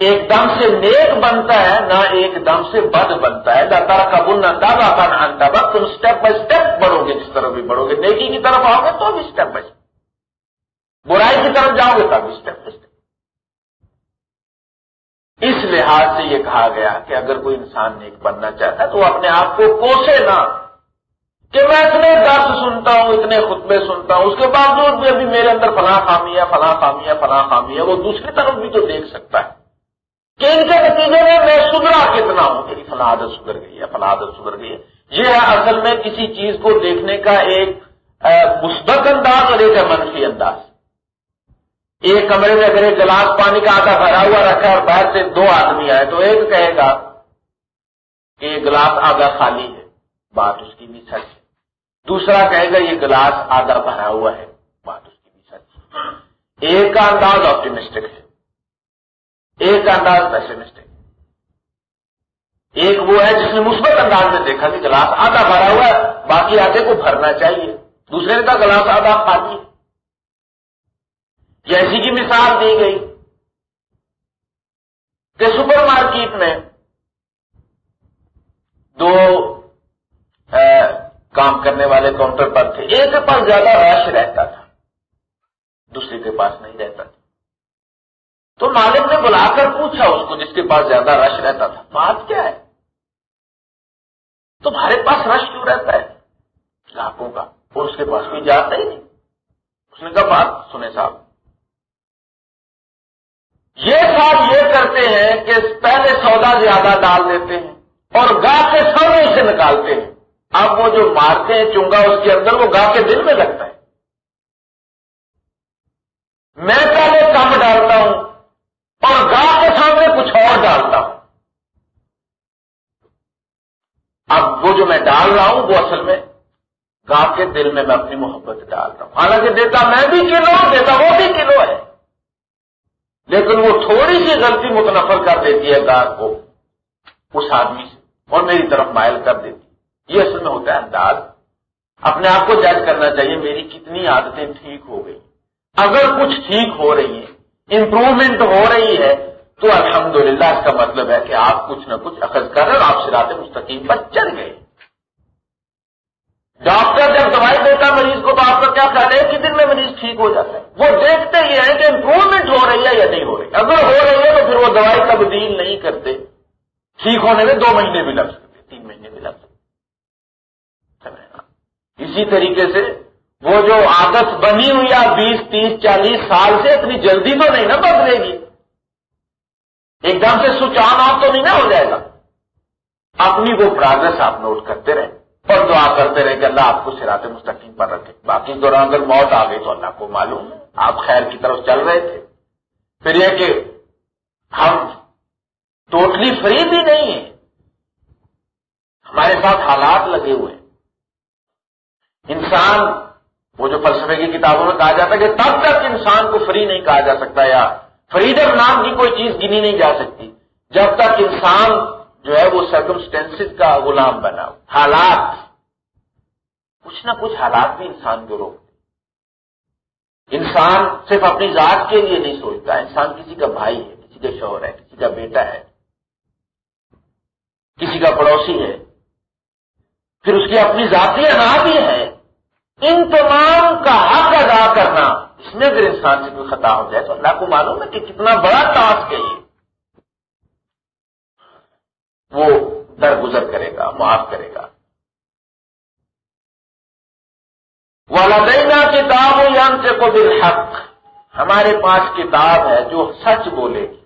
ایک دم سے نیک بنتا ہے، نہ ایک دم سے بد بنتا ہے۔ لتا کا بن دادا کا نان دبا تم اسٹیپ بائی اسٹیپ بڑھو گے، جس طرح بھی بڑھو گے۔ نیکی کی طرف آؤ گے تو بھی اسٹیپ بائی اسٹیپ برائی کی طرف جاؤ گے تب اسٹیپ بائی اسٹیپ اس لحاظ سے یہ کہا گیا کہ اگر کوئی انسان نیک بننا چاہتا ہے تو وہ اپنے آپ کو کوسے نہ۔ کہ میں اتنے درد سنتا ہوں، اتنے خطبے سنتا ہوں، اس کے باوجود بھی ابھی میرے اندر فلاں خامی ہے، فلاں خامی ہے، فلاں خامی ہے، وہ دوسری طرف بھی تو دیکھ سکتا ہے۔ کہ ان کے نتیجے میں میں سدھرا کتنا ہوں میری فلاں عادت سدھر گئی ہے فلاں عادت سدھر گئی ہے۔ یہ ہے اصل میں کسی چیز کو دیکھنے کا ایک مثبت انداز اور ایک منفی انداز۔ ایک کمرے میں اگر ایک گلاس پانی کا آدھا بھرا ہوا رکھا اور باہر سے دو آدمی آئے تو ایک کہے گا کہ یہ گلاس آدھا خالی ہے، بات اس کی بھی سچ ہے۔ دوسرا کہے گا یہ گلاس آدھا بھرا ہوا ہے، بات اس کی بھی سچ ہے۔ ایک کا انداز آپٹیمسٹک ہے۔ ایک انداز پیسمسٹک ایک وہ ہے جس نے مثبت انداز میں دیکھا کہ گلاس آدھا بھرا ہوا ہے، باقی آدھے کو بھرنا چاہیے۔ دوسرے کا گلاس آدھا خالی جیسی کی مثال دی گئی کہ سپر مارکیٹ میں دو کام کرنے والے کاؤنٹر پر تھے۔ ایک کے پاس زیادہ رش رہتا تھا، دوسرے کے پاس نہیں رہتا تھا۔ تو مالک نے بلا کر پوچھا اس کو جس کے پاس زیادہ رش رہتا تھا، بات کیا ہے؟ تمہارے پاس رش کیوں رہتا ہے؟ لاکھوں کا اور اس کے پاس کوئی جاتا ہی نہیں۔ اس نے کہا، بات سنے صاحب۔ یہ صاحب یہ کرتے ہیں کہ پہلے سودا زیادہ ڈال دیتے ہیں اور گاہ کے سامنے سے نکالتے ہیں۔ اب وہ جو مارتے ہیں چنگا اس کے اندر وہ گاہ کے دل میں لگتا ہے۔ میں پہلے کم ڈالتا ہوں اور گاہ کے سامنے کچھ اور ڈالتا ہوں۔ اب وہ جو میں ڈال رہا ہوں وہ اصل میں کہ کے دل میں میں اپنی محبت ڈال رہا ہوں۔ حالانکہ دیتا میں بھی کلو، دیتا وہ بھی کلو ہے۔ لیکن وہ تھوڑی سی غلطی متنفر کر دیتی ہے گاہک کو اس آدمی سے اور میری طرف مائل کر دیتی یہ اصل میں ہوتا ہے انداز۔ اپنے آپ کو جج کرنا چاہیے، میری کتنی عادتیں ٹھیک ہو گئی۔ اگر کچھ ٹھیک ہو رہی ہیں امپروومنٹ ہو رہی ہے، تو الحمدللہ اس کا مطلب ہے کہ آپ کچھ نہ کچھ اخذ کر رہے اور آپ سراط مستقیم پر چل گئے۔ ڈاکٹر جب دوائی دیتا مریض کو تو آپ کا کیا خیال ہے؟ کہ دن میں مریض ٹھیک ہو جاتا ہے۔ وہ دیکھتے ہی ہیں کہ امپروومنٹ ہو رہی ہے یا نہیں ہو رہی۔ اگر ہو رہی ہے تو پھر وہ دوائی تبدیل نہیں کرتے۔ ٹھیک ہونے میں دو مہینے بھی لگ سکتے، تین مہینے بھی لگ سکتے۔ اسی طریقے سے وہ جو عادت بنی ہوئی ہے بیس، تیس، چالیس سال سے اتنی جلدی تو نہیں نا بدلے گی۔ ایک دم سے سوچ آن آف تو نہیں نہ ہو جائے گا۔ اپنی وہ پروگرس آپ نوٹ کرتے رہیں اور دعا کرتے رہے کہ اللہ آپ کو سرات مستقیم پر رکھے۔ باقی دوران اگر موت آ گئی تو اللہ کو معلوم آپ خیر کی طرف چل رہے تھے۔ پھر یہ کہ ہم ٹوٹلی فری بھی نہیں ہیں۔ ہمارے ساتھ حالات لگے ہوئے انسان وہ جو فلسفے کی کتابوں میں کہا جاتا ہے کہ تب تک انسان کو فری نہیں کہا جا سکتا یا فریڈم نام کی کوئی چیز گنی نہیں جا سکتی۔ جب تک انسان جو ہے وہ سرکمسٹینس کا غلام بنا حالات۔ کچھ نہ کچھ حالات بھی انسان کو روکتے انسان صرف اپنی ذات کے لیے نہیں سوچتا، انسان کسی کا بھائی ہے، کسی کا شوہر ہے، کسی کا بیٹا ہے، کسی کا پڑوسی ہے۔ پھر اس کی اپنی ذاتی انا بھی ہے۔ ان تمام کا حق ادا کرنا، اس میں اگر انسان سے کوئی خطا ہو جائے تو اللہ کو معلوم ہے کہ کتنا بڑا ٹاسک ہے یہ۔ وہ درگزر کرے گا، معاف کرے گا۔ والدینہ کتاب یم سے کو بالحق۔ ہمارے پاس کتاب ہے جو سچ بولے گی۔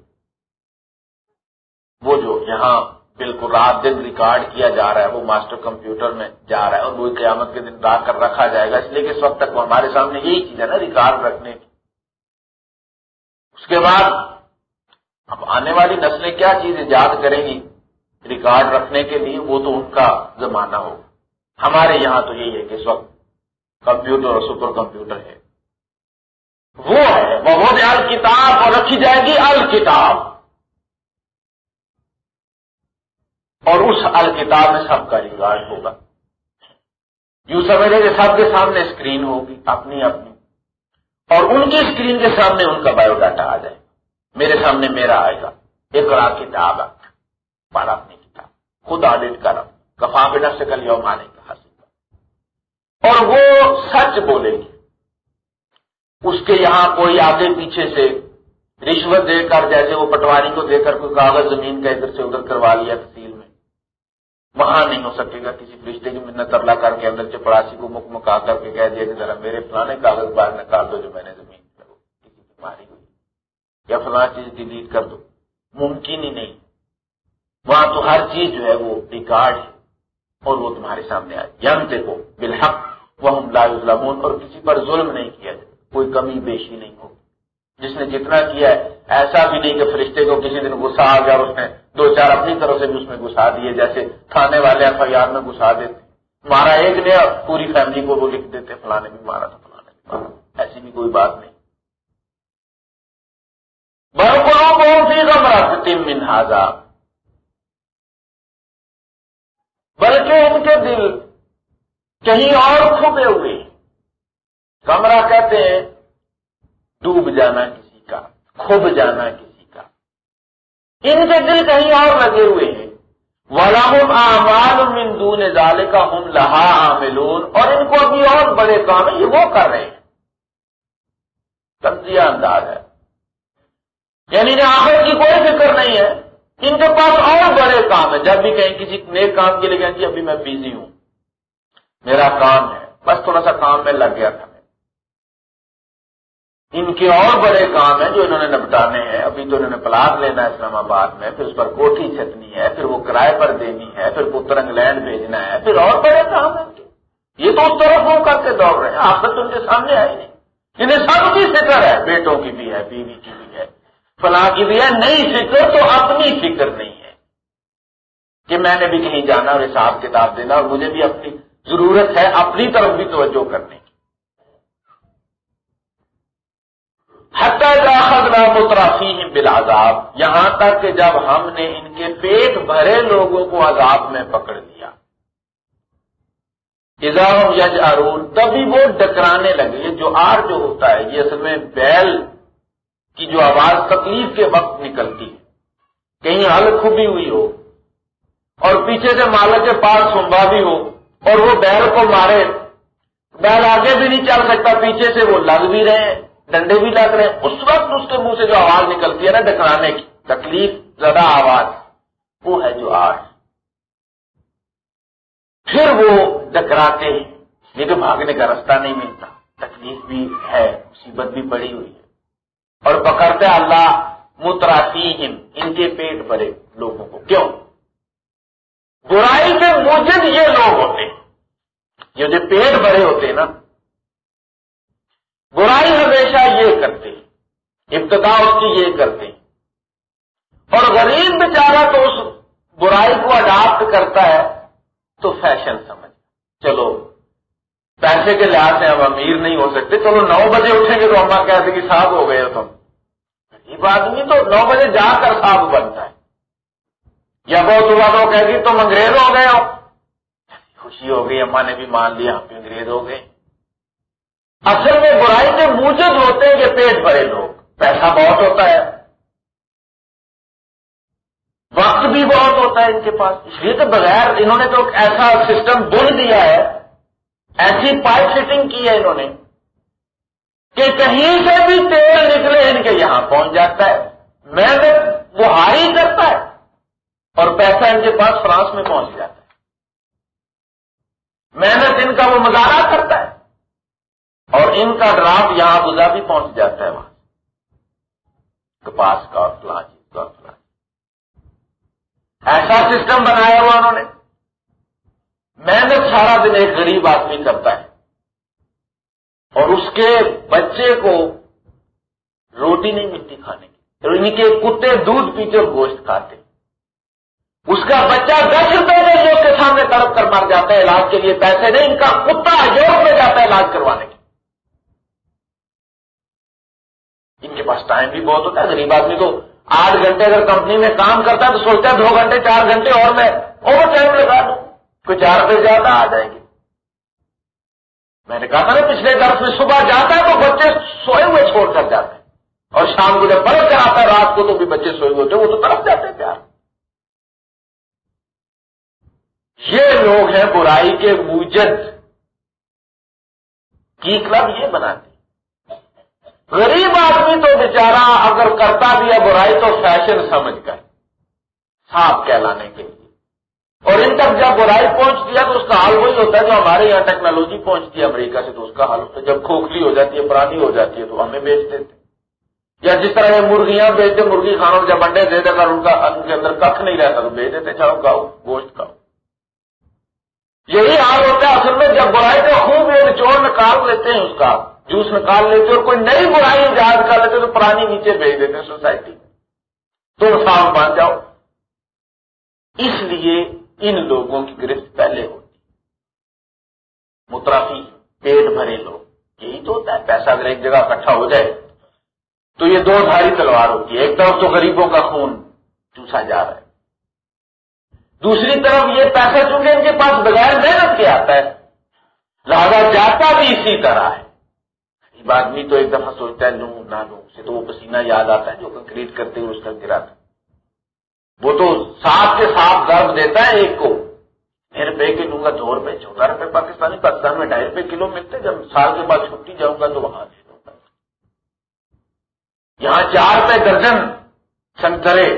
وہ جو یہاں بالکل رات دن ریکارڈ کیا جا رہا ہے، وہ ماسٹر کمپیوٹر میں جا رہا ہے اور وہ قیامت کے دن لا کر رکھا جائے گا۔ اس لیے کہ اس وقت تک وہ ہمارے سامنے یہی چیز ہے نا، ریکارڈ رکھنے کی۔ اس کے بعد اب آنے والی نسلیں کیا چیز ایجاد کریں گی؟ ریکارڈ رکھنے کے لیے وہ تو ان کا زمانہ ہو۔ ہمارے یہاں تو یہی ہے کہ اس وقت کمپیوٹر اور سپر کمپیوٹر ہے۔ وہ ہے، وہ کتاب اور رکھی جائے گی الکتاب۔ اور اس الکتاب میں سب کا ریکارڈ ہوگا۔ یوں سمجھے کہ سب کے سامنے اسکرین ہوگی، اپنی اپنی۔ اور ان کی اسکرین کے سامنے ان کا بایو ڈاٹا آ جائے۔ میرے سامنے میرا آئے گا۔ ایک راہ کتاب پڑھا اپنی کتاب۔ خود آڈٹ کرم کفا بنا سے کل یوم آنے کا حاصل۔ اور وہ سچ بولے گی۔ اس کے یہاں کوئی آگے پیچھے سے رشوت دے کر، جیسے وہ پٹواری کو دے کر کوئی کاغذ زمین کا ادھر سے ادھر کروا لیا تحصیل وہاں نہیں ہو سکے گا کسی فرشتے کی منت تبلا کر کے اندر چپڑاسی کو مک مکا کر کے کہہ دیا کہ ذرا میرے فلانے کاغذ باہر نکال دو جو میں نے زمین کرو کسی ہوئی۔ یا فلاں چیز ڈیلیٹ کر دو۔ ممکن ہی نہیں۔ وہاں تو ہر چیز جو ہے وہ ریکارڈ ہے اور وہ تمہارے سامنے آئے۔ یم دیکھو، بالحق وہ ہم لا اور کسی پر ظلم نہیں کیا جائے۔ کوئی کمی بیشی نہیں ہو جس نے جتنا کیا ہے، ایسا بھی نہیں کہ فرشتے کو کسی دن گسا آ گیا اس نے دو چار اپنی طرف سے بھی اس میں گسا دیے، جیسے تھانے والے ایف آئی آر میں گسا دیتے مارا ایک نے پوری فیملی کو وہ لکھ دیتے فلانے بھی مارا تھا فلانے بھی مارا۔ ایسی بھی کوئی بات نہیں۔ برقروں کو تین من ہزار بلکہ ان کے دل کہیں اور کھبے ہوئے۔ کمرہ کہتے ہیں، ڈوب جانا کسی کا، کھب جانا کسی ان کے دل کہیں اور لگے ہوئے۔ ہیں ولاحم اعمال من دون ظال کا ہم لہا عاملون۔ اور ان کو ابھی اور بڑے کام ہیں، یہ وہ کر رہے ہیں۔ تنزیہ انداز ہے۔ یعنی آخر کی کوئی فکر نہیں ہے۔ ان کے پاس اور بڑے کام ہیں۔ جب بھی کہیں کسی نیک کام کے لیے کہیں کہ ابھی میں بزی ہوں۔ میرا کام ہے۔ بس تھوڑا سا کام میں لگ گیا تھا۔ ان کے اور بڑے کام ہیں جو انہوں نے نپٹانے ہیں۔ ابھی تو انہوں نے پلاٹ لینا ہے اسلام آباد میں، پھر اس پر کوٹھی چھتنی ہے، پھر وہ کرائے پر دینی ہے، پھر پتر انگلینڈ بھیجنا ہے، پھر اور بڑے کام ہیں۔ یہ تو اس طرف وہ کر کے دوڑ رہے ہیں آخر تو ان کے سامنے آئی نہیں۔ انہیں سب کی فکر ہے، بیٹوں کی بھی ہے، بیوی کی بھی ہے۔ فلاں کی بھی ہے، نئی فکر تو اپنی فکر نہیں ہے۔ کہ میں نے بھی کہیں جانا اور حساب کتاب دینا اور مجھے بھی اپنی ضرورت ہے، اپنی طرف بھی توجہ کرنے کی حتیٰ مترافی بالعذاب، یہاں تک کہ جب ہم نے ان کے پیٹ بھرے لوگوں کو عذاب میں پکڑ لیا۔ اضام یج ارون تبھی وہ ڈکرانے لگے جو آر جو ہوتا ہے، یہ اصل میں بیل کی جو آواز تکلیف کے وقت نکلتی ہے۔ کہیں حل کھبی ہوئی ہو، اور پیچھے سے مالک کے پاس سنبا بھی ہو، اور وہ بیل کو مارے۔ بیل آگے بھی نہیں چل سکتا، پیچھے سے وہ لگ بھی رہے۔ ہیں ڈنڈے بھی لگ رہے ہیں۔ اس وقت اس کے منہ سے جو آواز نکلتی ہے نا ڈکرانے کی، تکلیف زیادہ آواز، وہ ہے جو آج۔ پھر وہ ڈکراتے ہیں۔ لیکن بھاگنے کا راستہ نہیں ملتا۔ تکلیف بھی ہے، مصیبت بھی بڑی ہوئی ہے۔ اور پکڑتے اللہ متراسی ان کے پیٹ بھرے لوگوں کو۔ کیوں؟ برائی کے موجود یہ لوگ ہوتے ہیں۔ یہ جو پیٹ بھرے ہوتے ہیں نا، برائی ہمیشہ یہ کرتے ابتدا اس کی یہ کرتے اور غریب بیچارہ تو اس برائی کو اڈاپٹ کرتا ہے تو فیشن سمجھ۔ چلو، پیسے کے لحاظ سے ہم امیر نہیں ہو سکتے چلو نو بجے اٹھیں گے تو ہم کہتے کہ صاحب ہو گئے تم غریب آدمی تو نو بجے جا کر صاحب بنتا ہے۔ یا بہت ہوا تو کہ تم انگریز ہو گئے ہو۔ خوشی ہو گئی اما نے بھی مان لیا، ہم بھی انگریز ہو گئے۔ اصل میں برائی کے موجود ہوتے ہیں یہ پیٹ بھرے لوگ۔ پیسہ بہت ہوتا ہے۔ وقت بھی بہت ہوتا ہے ان کے پاس۔ اس لیے تو بغیر انہوں نے تو ایسا سسٹم بن دیا ہے۔ ایسی پائپ فٹنگ کی ہے انہوں نے۔ کہ کہیں سے بھی تیل نکلے ان کے یہاں پہنچ جاتا ہے۔ محنت وہ ہاری کرتا ہے۔ اور پیسہ ان کے پاس فرانس میں پہنچ جاتا ہے۔ محنت ان کا وہ مظاہرہ کرتا ہے۔ اور ان کا ڈرافٹ یہاں گزا بھی پہنچ جاتا ہے وہاں۔ کپاس کا اور فلاں جی، چیز کا فلاں جی۔ ایسا سسٹم بنایا ہوا انہوں نے۔ محنت سارا دن ایک غریب آدمی کرتا ہے۔ اور اس کے بچے کو روٹی نہیں ملتی کھانے کی۔ ان کے کتے دودھ پیتے اور گوشت کھاتے۔ اس کا بچہ دس روپئے میں لوگ کے سامنے تڑپ کر مر جاتا ہے، علاج کے لیے پیسے نہیں، ان کا کتا یوگ میں جاتا ہے علاج کروانے کے ان کے پاس ٹائم بھی بہت ہوتا ہے، غریب آدمی تو آٹھ گھنٹے اگر کمپنی میں کام کرتا ہے تو سوچتا ہے دو گھنٹے، چار گھنٹے اور میں اوور ٹائم لگا دوں۔ کوئی چار روپئے زیادہ آ جائے گی۔ میں نے کہا تھا نا، پچھلے درس میں صبح جاتا ہے تو بچے سوئے ہوئے چھوڑ کر جاتے ہیں۔ اور شام کو جب برف کر آتا ہے، رات کو تو بھی بچے سوئے ہوئے ہوتے وہ تو طرف جاتے ہیں پیار۔ یہ لوگ ہیں برائی کے موجد۔ کی کلب یہ بناتے غریب آدمی تو بیچارہ اگر کرتا بھی ہے برائی تو فیشن سمجھ کر، صاف کہلانے کے لیے۔ اور ان تک جب برائی پہنچتی ہے تو اس کا حال وہی ہوتا ہے جو ہمارے یہاں ٹیکنالوجی پہنچتی ہے امریکہ سے تو اس کا حال ہوتا ہے۔ جب کھوکھلی ہو جاتی ہے، پرانی ہو جاتی ہے تو ہمیں بیچ دیتے یا جس طرح یہ مرغیاں بیچتے مرغی خانوں جب انڈے دے دے کر ان کا ان کے اندر کخ نہیں رہتا تو بیچ دیتے چلو کھاؤ، گوشت کھاؤ۔ یہی حال ہوتا ہے اصل میں، جب برائی کو خوب یہ نچوڑ نکال لیتے ہیں اس کا۔ جوس نکال لیتے اور کوئی نئی برائی جہاز کر لیتے تو پرانی نیچے بھیج دیتے سوسائٹی۔ تو صاف بن جاؤ۔ اس لیے ان لوگوں کی گرفت پہلے ہوتی۔ مترافی پیٹ بھرے لوگ۔ یہی تو ہوتا ہے، پیسہ اگر ایک جگہ اکٹھا ہو جائے، تو یہ دو دھاری تلوار ہوتی ہے۔ ایک طرف تو غریبوں کا خون چوسا جا رہا ہے۔ دوسری طرف یہ پیسہ چونکہ ان کے پاس بغیر محنت کے آتا ہے، لہذا جاتا بھی اسی طرح ہے۔ آدمی تو ایک دفعہ سوچتا ہے لوں نہ لوں، اسے تو وہ پسینہ یاد آتا ہے جو کنکریٹ کرتے ہوئے اس کا گرا تھا وہ تو سات کے ساتھ ضرب دیتا ہے ایک کو۔ روپے کے لوں گا دو روپے، چودہ روپے پاکستانی، پاکستان میں ڈھائی روپے کلو ملتے جب سال کے بعد چھٹی جاؤں گا تو وہاں لے لوں گا۔ یہاں چار روپے درجن سنترے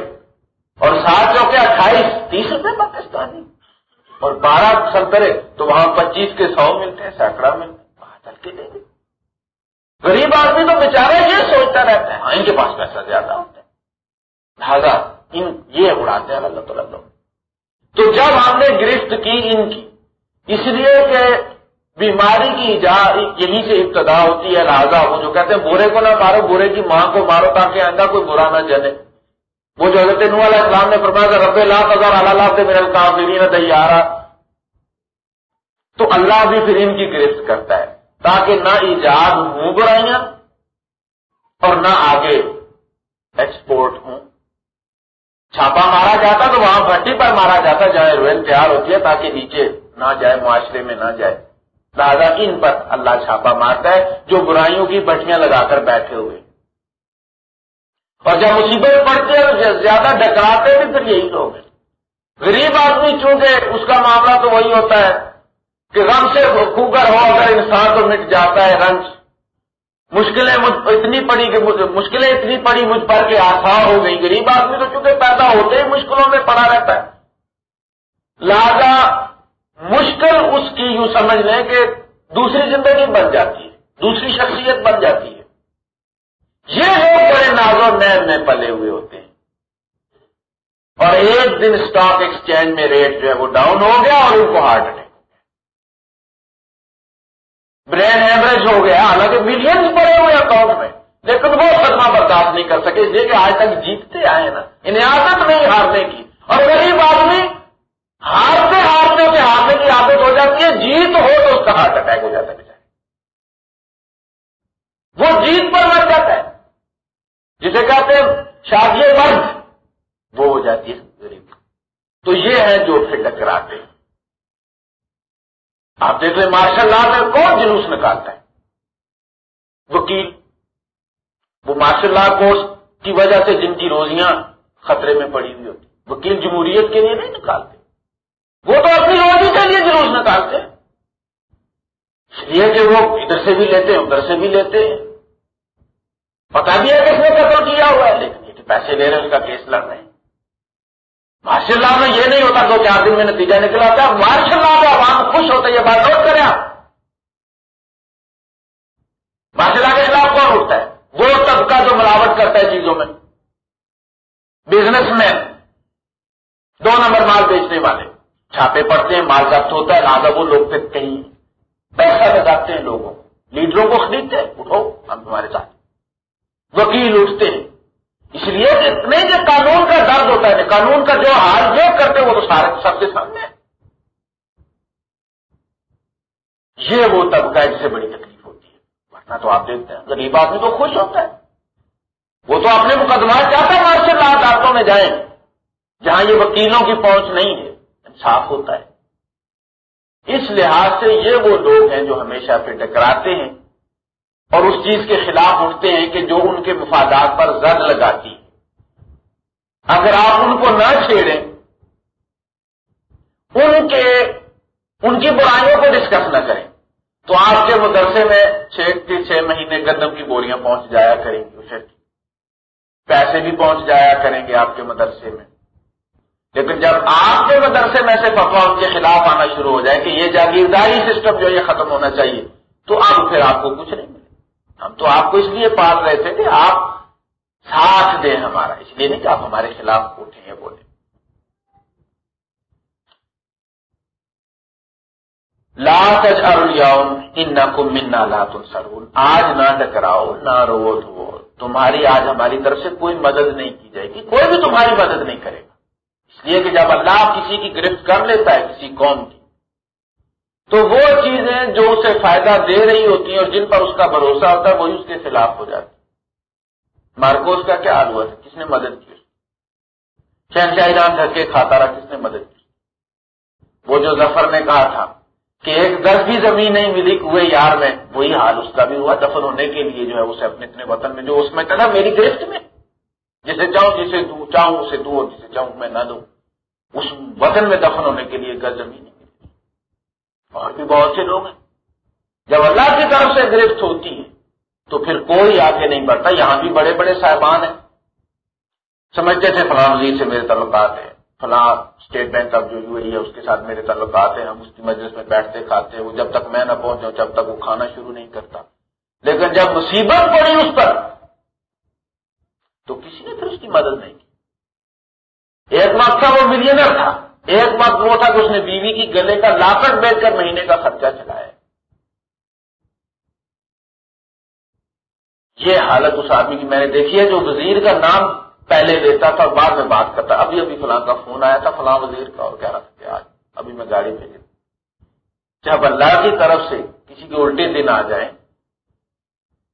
اور سات چوکے اٹھائیس، تیس روپے پاکستانی۔ اور بارہ سنترے تو وہاں پچیس کے سو ملتے ہیں سینکڑا ملتے ہیں وہاں چل کے دیں۔ غریب آدمی تو بیچارہ یہ سوچتا رہتا ہے ہاں ان کے پاس پیسہ زیادہ ہوتا ہے۔ لہٰذا ان یہ اڑاتے ہیں اللہ تعالیٰ لوگ۔ تو جب ہم نے گرفت کی ان کی، اس لیے کہ بیماری کی یہیں سے ابتدا ہوتی ہے، لہٰذا وہ جو کہتے ہیں، بورے کو نہ مارو، بورے کی ماں کو مارو تاکہ آئندہ کوئی برا نہ جنے۔ وہ جو حضرت نو علیہ السلام نے فرمایا رب لاکھ ہزار اللہ لاکھ سے میرے کام نہ دہی آ تو اللہ بھی پھر ان کی گرفت کرتا ہے۔ تاکہ نہ ایجاد ہوں برائیاں اور نہ آگے ایکسپورٹ ہوں۔ چھاپا مارا جاتا تو وہاں بھٹی پر مارا جاتا جہاں روئل تیار ہوتی ہے تاکہ نیچے نہ جائے، معاشرے میں نہ جائے۔ دادا ان پر اللہ چھاپا مارتا ہے جو برائیوں کی بٹیاں لگا کر بیٹھے ہوئے۔ اور جب مصیبت پڑتی ہے تو زیادہ ڈکاتے بھی پھر یہی لوگ ہیں۔ غریب آدمی چونکہ اس کا معاملہ تو وہی ہوتا ہے۔ کہ غم سے کوکر ہو اگر انسان تو مٹ جاتا ہے رنج مشکلیں اتنی پڑی کہ مشکلیں اتنی پڑی مجھ پر کہ آسان ہو گئی۔ غریب آدمی تو چونکہ پیدا ہوتے ہی مشکلوں میں پڑا رہتا ہے۔ لہذا مشکل اس کی یوں سمجھ لیں کہ دوسری زندگی بن جاتی ہے، دوسری شخصیت بن جاتی ہے۔ یہ لوگ بڑے ناز و نیم میں پلے ہوئے ہوتے ہیں۔ اور ایک دن اسٹاک ایکسچینج میں ریٹ جو ہے وہ ڈاؤن ہو گیا اور ان کو ہارٹ اٹیک برین ایوریج ہو گیا، حالانکہ ملینز پڑے ہوئے اکاؤنٹ میں۔ لیکن وہ صدمہ برداشت نہیں کر سکے، یہ کہ آج تک جیتتے آئے نا۔ انہیں عادت نہیں ہارنے کی۔ اور غریب آدمی ہارتے ہارتے سے ہارنے کی عادت ہو جاتی ہے۔ جیت ہو تو اس کا ہارٹ اٹیک ہو جاتا ہے وہ جیت پر مر جاتا ہے۔ جسے کہتے ہیں شادی مرد وہ ہو جاتی ہے غریب۔ تو یہ ہے جو پھر ٹکراتے ہیں۔ آپ دیکھ لیں، مارشل لا میں کون جلوس نکالتا ہے؟ وکیل۔ وہ مارشل لا کورس کی وجہ سے جن کی روزیاں خطرے میں پڑی ہوئی ہوتی۔ وکیل جمہوریت کے لیے نہیں نکالتے۔ وہ تو اپنی روزی کے لیے جلوس نکالتے اس لیے کہ وہ ادھر سے بھی لیتے ہیں، ادھر سے بھی لیتے ہیں۔ پتا بھی ہے کس نے قتل کیا ہوا ہے، لیکن یہ پیسے لے رہے ہیں، اس کا کیس لڑ رہے ہیں۔ ماشاء اللہ میں یہ نہیں ہوتا، دو چار دن میں نتیجہ نکلا تھا ماشاء اللہ خوش ہوتا یہ بات نوٹ کریں آپ۔ ماشاء اللہ کے خلاف کون اٹھتا ہے؟ وہ طبقہ جو ملاوٹ کرتا ہے چیزوں میں۔ Business man. دو نمبر مال بیچنے والے۔ چھاپے پڑتے ہیں، مال ضبط ہوتا ہے لہٰذا وہ لوگ پھر کہیں پیسہ لگاتے ہیں لوگوں۔ لیڈروں کو خریدتے ہیں، اٹھو، ہم تمہارے ساتھ۔ وکیل اٹھتے ہیں۔ اس لیے کہ جو قانون کا درد ہوتا ہے، قانون کا جو حال جو کرتے وہ تو سارے سب کے سامنے یہ وہ طبقہ جسے بڑی تکلیف ہوتی ہے۔ ورنہ تو آپ دیکھتے ہیں، غریب آدمی تو خوش ہوتا ہے۔ وہ تو اپنے مقدمات چاہتا ہے مارشل لا عدالتوں میں جائیں، جہاں یہ وکیلوں کی پہنچ نہیں ہے، انصاف ہوتا ہے۔ اس لحاظ سے یہ وہ لوگ ہیں جو ہمیشہ پھر ٹکراتے ہیں اور اس چیز کے خلاف اٹھتے ہیں کہ جو ان کے مفادات پر زد لگاتی اگر آپ ان کو نہ چھیڑیں، ان کے، ان کی برائیوں کو ڈسکس نہ کریں۔ تو آپ کے مدرسے میں چھ کے چھ مہینے گندم کی بوریاں پہنچ جایا کریں گی اسے۔ پیسے بھی پہنچ جایا کریں گے آپ کے مدرسے میں۔ لیکن جب آپ کے مدرسے میں سے پکوا ان کے خلاف آنا شروع ہو جائے کہ یہ جاگیرداری سسٹم جو یہ ختم ہونا چاہیے، تو اب پھر آپ کو کچھ نہیں ملے۔ ہم تو آپ کو اس لیے پال رہے تھے کہ آپ ساتھ دیں ہمارا۔ اس لیے نہیں کہ آپ ہمارے خلاف اٹھیں۔ یا بولیں لا تجعلوا ان کو منا لا تنصرون۔ آج نہ ٹکراؤ، نہ رو دھو تمہاری آج ہماری طرف سے کوئی مدد نہیں کی جائے گی، کوئی بھی تمہاری مدد نہیں کرے گا۔ اس لیے کہ جب اللہ کسی کی گرفت کر لیتا ہے کسی قوم کی، تو وہ چیزیں جو اسے فائدہ دے رہی ہوتی ہیں اور جن پر اس کا بھروسہ ہوتا ہے، وہی اس کے خلاف ہو جاتی مارکوس کا کیا حال ہوا تھا؟ کس نے مدد کی؟ شہنشاہ دھکے کھاتا رہا، کس نے مدد کی؟ وہ جو ظفر نے کہا تھا کہ ایک دس بھی زمین نہیں ملی ہوئے یار میں، وہی حال اس کا بھی ہوا، دفن ہونے کے لیے جو ہے اسے اپنے اتنے وطن میں، جو اس میں کہنا میری گرفت میں۔ جسے چاہوں، جسے دوں چاہوں، اسے دوں جسے چاہوں، میں نہ دوں۔ اس وطن میں دفن ہونے کے لیے گز زمین نہیں ملی۔ اور بھی بہت سے لوگ ہیں۔ جب اللہ کی طرف سے گرفت ہوتی ہے، تو پھر کوئی آگے نہیں بڑھتا، یہاں بھی بڑے بڑے صاحبان ہیں۔ سمجھتے تھے، فلاں وزیر سے میرے تعلقات ہیں فلاں اسٹیٹ بینک آف جو یو ہے، اس کے ساتھ میرے تعلقات ہیں، ہم اس کی مجلس میں بیٹھتے کھاتے ہیں، وہ جب تک میں نہ پہنچاؤں جب تک وہ کھانا شروع نہیں کرتا۔ لیکن جب مصیبت پڑی اس پر، تو کسی نے پھر اس کی مدد نہیں کی۔ ایک وقت تھا وہ ملینر تھا۔ ایک وقت وہ تھا کہ اس نے بیوی کی گلے کا لاکٹ بیچ کر مہینے کا خرچہ چلایا۔ یہ حالت اس آدمی کی میں نے دیکھی ہے، جو وزیر کا نام پہلے لیتا تھا اور بعد میں بات کرتا۔ ابھی ابھی فلاں کا فون آیا تھا، فلاں وزیر کا، اور کہہ رہا تھا کہ آج ابھی میں گاڑی بھیج جب اللہ کی طرف سے کسی کے الٹے دن آ جائیں،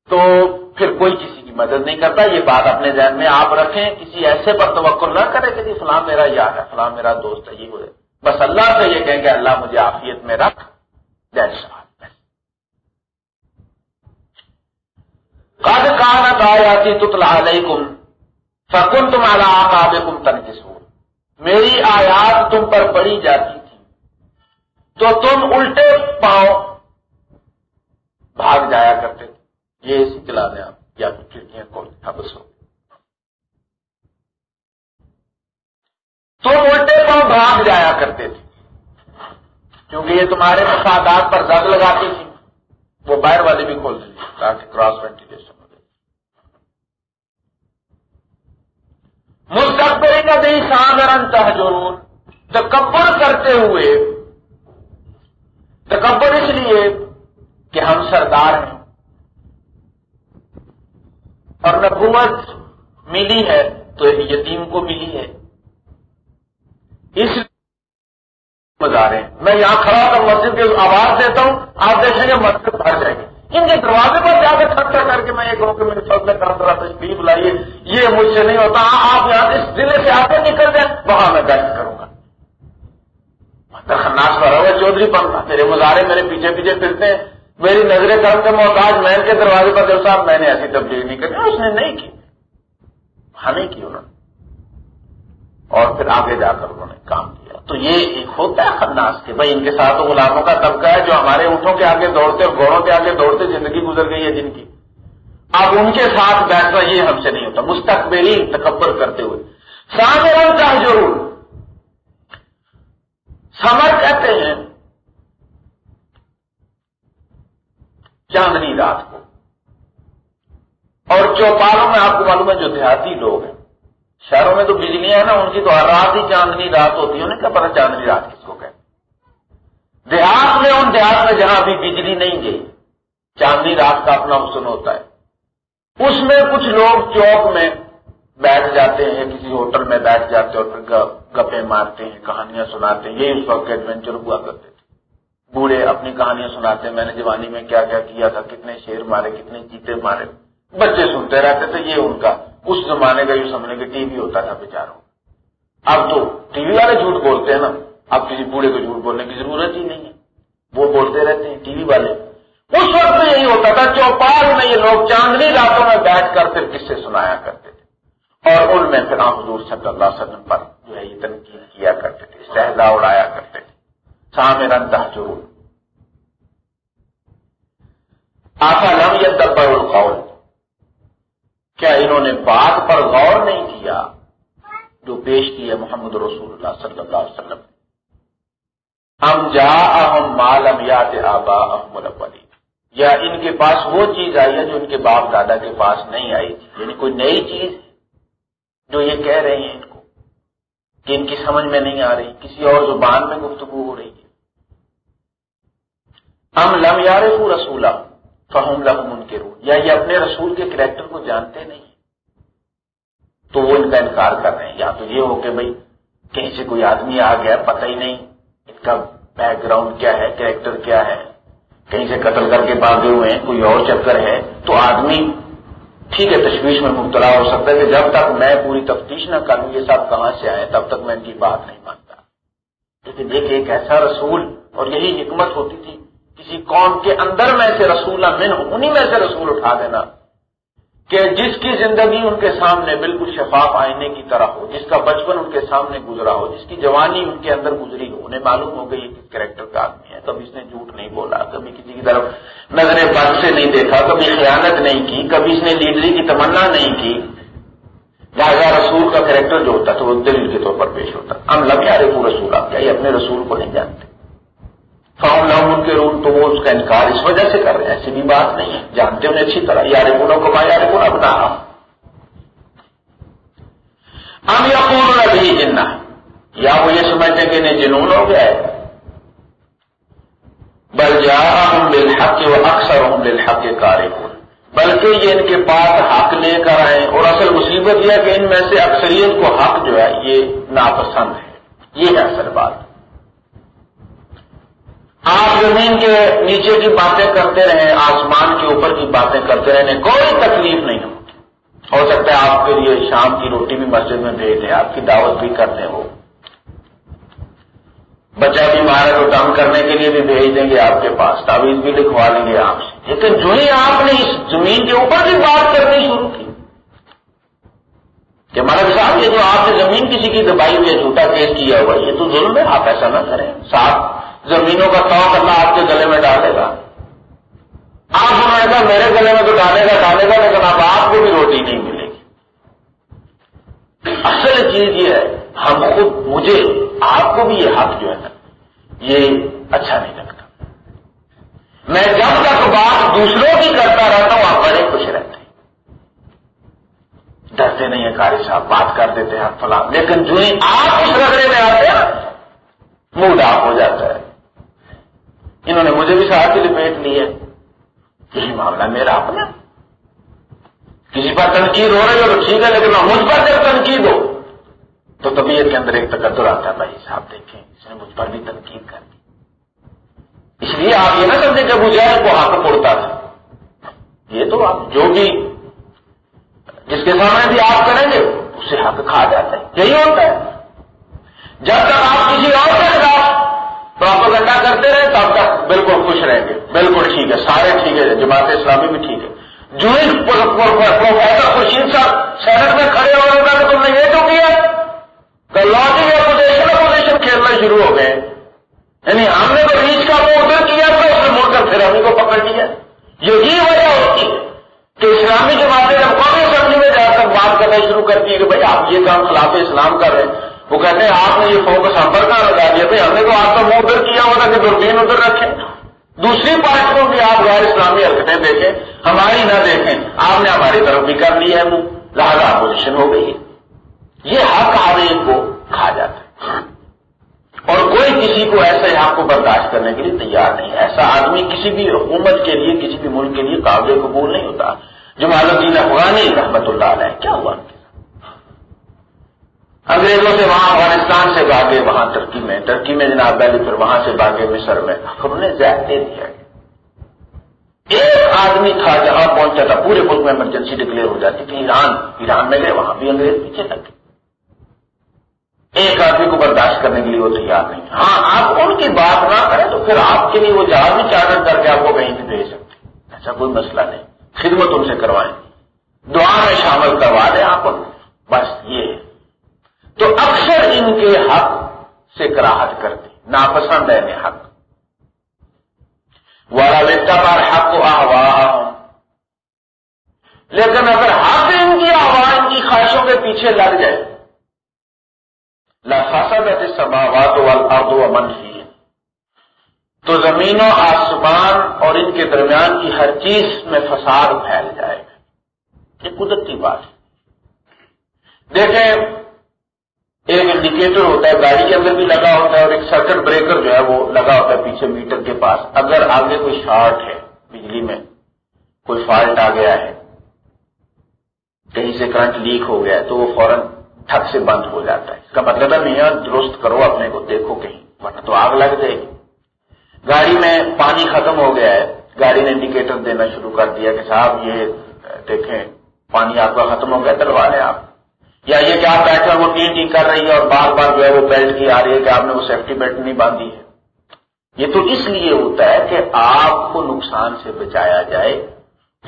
تو پھر کوئی کسی کی مدد نہیں کرتا۔ یہ بات اپنے ذہن میں آپ رکھیں، کسی ایسے پر توقع نہ کرے کہ جی فلاں میرا یار ہے، فلاں میرا دوست ہے، یہ ہو بس اللہ سے یہ کہیں کہ اللہ مجھے آفیت میں رکھ۔ قد کانت آیاتی تتلا علیکم فکن تمہارا آب کم تن میری آیات تم پر پڑی جاتی تھی۔ تو تم الٹے پاؤں بھاگ جایا کرتے تھے۔ یہ اسی چلا دیں آپ یا پھر کھڑکیاں کھول بس ہو تم الٹے پاؤں بھاگ جایا کرتے تھے۔ کیونکہ یہ تمہارے مفادات پر زد لگاتی تھی۔ وہ باہر والے بھی کھول دیجیے تاکہ کراس وینٹیلیشن ہو مستقبل کا دئی سامرن تحجرون تکبر کرتے ہوئے۔ تکبر اس لیے کہ ہم سردار ہیں۔ اور نبوت ملی ہے تو یتیم کو ملی ہے۔ اس لیے مزارے میں یہاں کھڑا کر مسجد کی آواز دیتا ہوں، آپ دیکھیں گے مسجد بھر جائے گی۔ ان کے دروازے پر جا کے کھٹا کر کے میں یہ کہوں کہ میرے فضل کام کرا تشریف لائیے یہ مجھ سے نہیں ہوتا آپ یہاں اس ضلع سے آتے نکل جائیں، وہاں میں بیٹھ کروں گا۔ خناس پر ہوئے چودھری پنکھا میرے مظاہرے میرے پیچھے پیچھے پھرتے ہیں۔ میری نظریں کرم کے محتاج محل کے دروازے پر دل صاحب، میں نے ایسی تبدیلی نہیں کری، اس نے نہیں کی۔ ہاں نہیں کی انہوں نے اور پھر آگے جا کر انہوں نے کام کیا۔ تو یہ ایک ہوتا ہے خناس کے بھائی ان کے ساتھ غلاموں کا طبقہ ہے جو ہمارے اونٹوں کے آگے دوڑتے اور گھوڑوں کے آگے دوڑتے زندگی گزر گئی ہے جن کی۔ اب ان کے ساتھ بیٹھنا یہ ہم سے نہیں ہوتا۔ مستقبری تکبر کرتے ہوئے۔ سامنے کا ضرور سمر کہتے ہیں چاندنی رات کو۔ اور چوپالوں میں آپ کو معلوم ہے جو دیہاتی لوگ ہیں۔ شہروں میں تو بجلی ہے نا، ان کی تو ہر رات ہی چاندنی رات ہوتی ہے، انہیں کیا پتا چاندنی رات کس کو کہ دیہات میں، ان دیہات میں جہاں ابھی بجلی نہیں گئی، چاندنی رات کا اپنا حسن ہوتا ہے۔ اس میں کچھ لوگ چوک میں بیٹھ جاتے ہیں، کسی ہوٹل میں بیٹھ جاتے ہیں اور پھر گپے مارتے ہیں، کہانیاں سناتے ہیں۔ یہ اس وقت ایڈونچر ہوا کرتے تھے۔ بوڑھے اپنی کہانیاں سناتے ہیں، میں نے جوانی میں کیا کیا کیا تھا، کتنے شیر مارے کتنے چیتے مارے۔ بچے سنتے رہتے تھے، یہ ان کا اس زمانے کا یہ سمجھنے کے ٹی وی ہوتا تھا بیچاروں اب تو ٹی وی والے جھوٹ بولتے ہیں نا۔ اب کسی بوڑھے کو جھوٹ بولنے کی ضرورت ہی نہیں ہے۔ وہ بولتے رہتے ہیں ٹی وی والے۔ اس وقت میں یہی ہوتا تھا، چوپال میں یہ لوگ چاندنی راتوں میں بیٹھ کر پھر کس سے سنایا کرتے تھے۔ اور ان میں پھر آپ حضور صلی اللہ علیہ وسلم پر جو ہے یہ تنقید کیا کرتے تھے سہزا اڑایا کرتے تھے۔ سامنے رنتا ضرور آسا لم یا دبر القول کیا انہوں نے بات پر غور نہیں کیا جو پیش کی ہے محمد رسول اللہ صلی اللہ علیہ وسلم۔ ہم جا اہم مالم یاد آبا احمد یا ان کے پاس وہ چیز آئی ہے جو ان کے باپ دادا کے پاس نہیں آئی تھی۔ یعنی کوئی نئی چیز جو یہ کہہ رہے ہیں ان کو کہ ان کی سمجھ میں نہیں آ رہی، کسی اور زبان میں گفتگو ہو رہی ہے۔ ہم لم یار رسولہ فہم لہم ان کے روح یا یہ اپنے رسول کے کریکٹر کو جانتے نہیں۔ تو وہ ان کا انکار کر رہے ہیں۔ یا تو یہ ہو کہ بھائی کہیں سے کوئی آدمی آ گیا، پتہ ہی نہیں ان کا بیک گراؤنڈ کیا ہے کریکٹر کیا ہے۔ کہیں سے قتل کر کے باغے ہوئے ہیں، کوئی اور چکر ہے۔ تو آدمی ٹھیک ہے، تشویش میں مبتلا ہو سکتا ہے کہ جب تک میں پوری تفتیش نہ کروں یہ صاحب کہاں سے آئے؟ تب تک میں ان کی بات نہیں مانتا۔ لیکن دیکھیں ایک ایسا رسول، اور یہی حکمت ہوتی تھی، کسی قوم کے اندر میں سے رسول من ہوں انہیں میں سے رسول اٹھا دینا۔ کہ جس کی زندگی ان کے سامنے بالکل شفاف آئینے کی طرح ہو، جس کا بچپن ان کے سامنے گزرا ہو، جس کی جوانی ان کے اندر گزری ہو، انہیں معلوم ہو گئی کس کریکٹر کا آدمی ہے۔ کبھی اس نے جھوٹ نہیں بولا، کبھی کسی کی طرف نظر بد سے نہیں دیکھا، کبھی خیانت نہیں کی، کبھی اس نے لیڈری کی تمنا نہیں کی۔ لہٰذا رسول کا کریکٹر جو ہوتا تھا وہ دلیل کے طور پر پیش ہوتا ہم لگ رہے رسول آپ کیا یہ اپنے رسول کو نہیں جانتے۔ فام لام ان کے رول تو وہ اس کا انکار اس وجہ سے کر رہے ہیں، ایسی بھی بات نہیں ہے۔ جانتے انہیں اچھی طرح۔ یار گنوں کو یار گنا بنا ہم یا پورا بھی جننا یا وہ یہ سمجھتے کہ انہیں جنون ہو گیا ہے۔ بل جا ہوں بل حق وہ اکثر ہوں بل کے کارے بلکہ یہ ان کے پاس حق لے کر آئے اور اصل مصیبت یہ ہے کہ ان میں سے اکثریت کو حق جو ہے، یہ ناپسند ہے۔ یہ ہے اصل بات۔ آپ زمین کے نیچے کی باتیں کرتے رہیں آسمان کے اوپر کی باتیں کرتے رہنے کوئی تکلیف نہیں ہو ہو سکتا ہے آپ کے لیے شام کی روٹی بھی مسجد میں بھیج دیں، آپ کی دعوت بھی کر دیں وہ بچہ بھی مارا تو دم کرنے کے لیے بھی بھیج دیں گے آپ کے پاس، تعویذ بھی لکھوا لیں گے آپ سے۔ لیکن جو ہی آپ نے اس زمین کے اوپر بھی بات کرنی شروع کی، کہ ملک صاحب، یہ جو آپ نے زمین کسی کی دبائی ہوئی ہے جھوٹا کیس کیا ہوا، یہ تو ظلم ہے، آپ ایسا نہ کریں۔ سات زمینوں کا سو اللہ آپ کے گلے میں ڈالے گا۔ آپ سمجھے گا میرے گلے میں تو ڈالے گا ڈالے گا، لیکن اب آپ کو بھی روٹی نہیں ملے گی۔ اصل چیز یہ ہے، ہم خود، مجھے، آپ کو بھی یہ حق جو ہے نا، یہ اچھا نہیں لگتا۔ میں جب تک بات دوسروں کی کرتا رہتا ہوں، آپ بڑے خوش رہتے ہیں۔ ڈرتے نہیں ہیں کاری صاحب، بات کر دیتے ہیں فلاں۔ لیکن جو ہی آپ اس رگڑے میں آتے ہیں، موڈ آف ہو جاتا ہے۔ انہوں نے مجھے بھی ساتھ ہی لپیٹ لی ہے۔ یہی معاملہ میرا اپنا۔ کسی پر تنقید ہو رہی ہو تو ٹھیک ہے، لیکن مجھ پر جب تنقید ہو، تو طبیعت کے اندر ایک تقدر آتا ہے۔ بھائی صاحب دیکھیں، اس نے مجھ پر بھی تنقید کر دی۔ اس لیے آپ یہ نہ سمجھے جب اجائے کو حق پڑتا تھا۔ یہ تو آپ جو بھی جس کے سامنے بھی آپ کریں گے اسے حق کھا جاتا ہے۔ یہی ہوتا ہے۔ جب تک آپ کسی اور کے تو آپ کو گنڈا کرتے رہے تب تک بالکل خوش رہیں گے، بالکل ٹھیک ہے، سارے ٹھیک ہے، جماعت اسلامی بھی ٹھیک ہے۔ جو پروفیسر خوشین صاحب سینٹ میں کھڑے ہو رہے تھے تم نے یہ جو کیا؟ لاجک اپوزیشن اپوزیشن کھیلنا شروع ہو گئے۔ یعنی ہم نے تو بیچ کا وہ ادھر کیا تھا، اس نے مڑ کر پھر ہم کو پکڑ لیا۔ یہی وجہ ہوتی ہے کہ اسلامی جماعتیں جب قومی اسمبلی میں جا کر بات کرنا شروع کرتی ہے کہ بھائی آپ یہ کام خلاف اسلام کر رہے ہیں۔ وہ کہتے ہیں، آپ نے یہ فوکس ہم پر کہاں لگا دیا بھائی ہم نے تو آپ کا منہ ادھر کیا ہوا تھا کہ دوربین ادھر رکھیں۔ دوسری پارٹیوں کی آپ غیر اسلامی حرکتیں دیکھیں، ہماری نہ دیکھیں، آپ نے ہماری طرف بھی کر لی ہے منہ۔ لہٰذا اپوزیشن ہو گئی ہے۔ یہ حق ہر ایک کو کھا جاتا ہے۔ اور کوئی کسی کو ایسے حق کو برداشت کرنے کے لیے تیار نہیں ایسا آدمی کسی بھی حکومت کے لیے، کسی بھی ملک کے لیے قابل قبول نہیں ہوتا۔ جو الدین افغانی رحمت اللہ علیہ، کیا ہوا؟ انگریزوں سے وہاں، افغانستان سے بھاگے وہاں، ترکی میں۔ ترکی میں جناب بیلی پھر وہاں سے بھاگے مصر میں۔ ہم نے زیادہ دیا ایک آدمی تھا جہاں پہنچا تھا، پورے ملک میں ایمرجنسی ڈکلیئر ہو جاتی تھی۔ ایران ایران میں گئے، وہاں بھی انگریز پیچھے لگے ایک آدمی کو برداشت کرنے کے لیے وہ تیار نہیں۔ ہاں آپ ان کی بات نہ کریں تو پھر آپ کے لیے وہ جہاز بھی چارٹر کر کے آپ کو کہیں بھی بھیج سکتے ایسا کوئی مسئلہ نہیں۔ خدمت ان سے کروائیں۔ دعا میں شامل کروا دیں آپ بس یہ تو اکثر ان کے حق سے کراہٹ کرتی ناپسند ہے حق۔ والا ویتا بار حق کو آواہ لیکن اگر حق ان کی آواز، ان کی خواہشوں کے پیچھے لگ جائے۔ لفاسد سماوات والارض ومن فی تو زمین و آسمان اور ان کے درمیان کی ہر چیز میں فساد پھیل جائے گا۔ یہ قدرتی بات ہے۔ دیکھیں ایک انڈیکیٹر ہوتا ہے، گاڑی کے اندر بھی لگا ہوتا ہے اور ایک سرکٹ بریکر جو ہے وہ لگا ہوتا ہے پیچھے میٹر کے پاس۔ اگر آگے کوئی شارٹ ہے بجلی میں، کوئی فالٹ آ گیا ہے، کہیں سے کرنٹ لیک ہو گیا ہے، تو وہ فوراً ٹھک سے بند ہو جاتا ہے۔ اس کا مطلب ہے میاں، درست کرو اپنے کو، دیکھو کہیں، ورنہ تو آگ لگ جائے گی۔ گاڑی میں پانی ختم ہو گیا ہے، گاڑی نے انڈیکیٹر دینا شروع کر دیا کہ صاحب یہ، دیکھیں، پانی آپ کا ختم ہو گیا ڈلوا لیں آپ۔ یا یہ کہ آپ بیٹھے وہ ٹی ٹی کر رہی ہے اور بار بار جو ہے وہ بیلٹ کی آ رہی ہے کہ آپ نے وہ سیفٹی بیلٹ نہیں باندھی ہے۔ یہ تو اس لیے ہوتا ہے کہ آپ کو نقصان سے بچایا جائے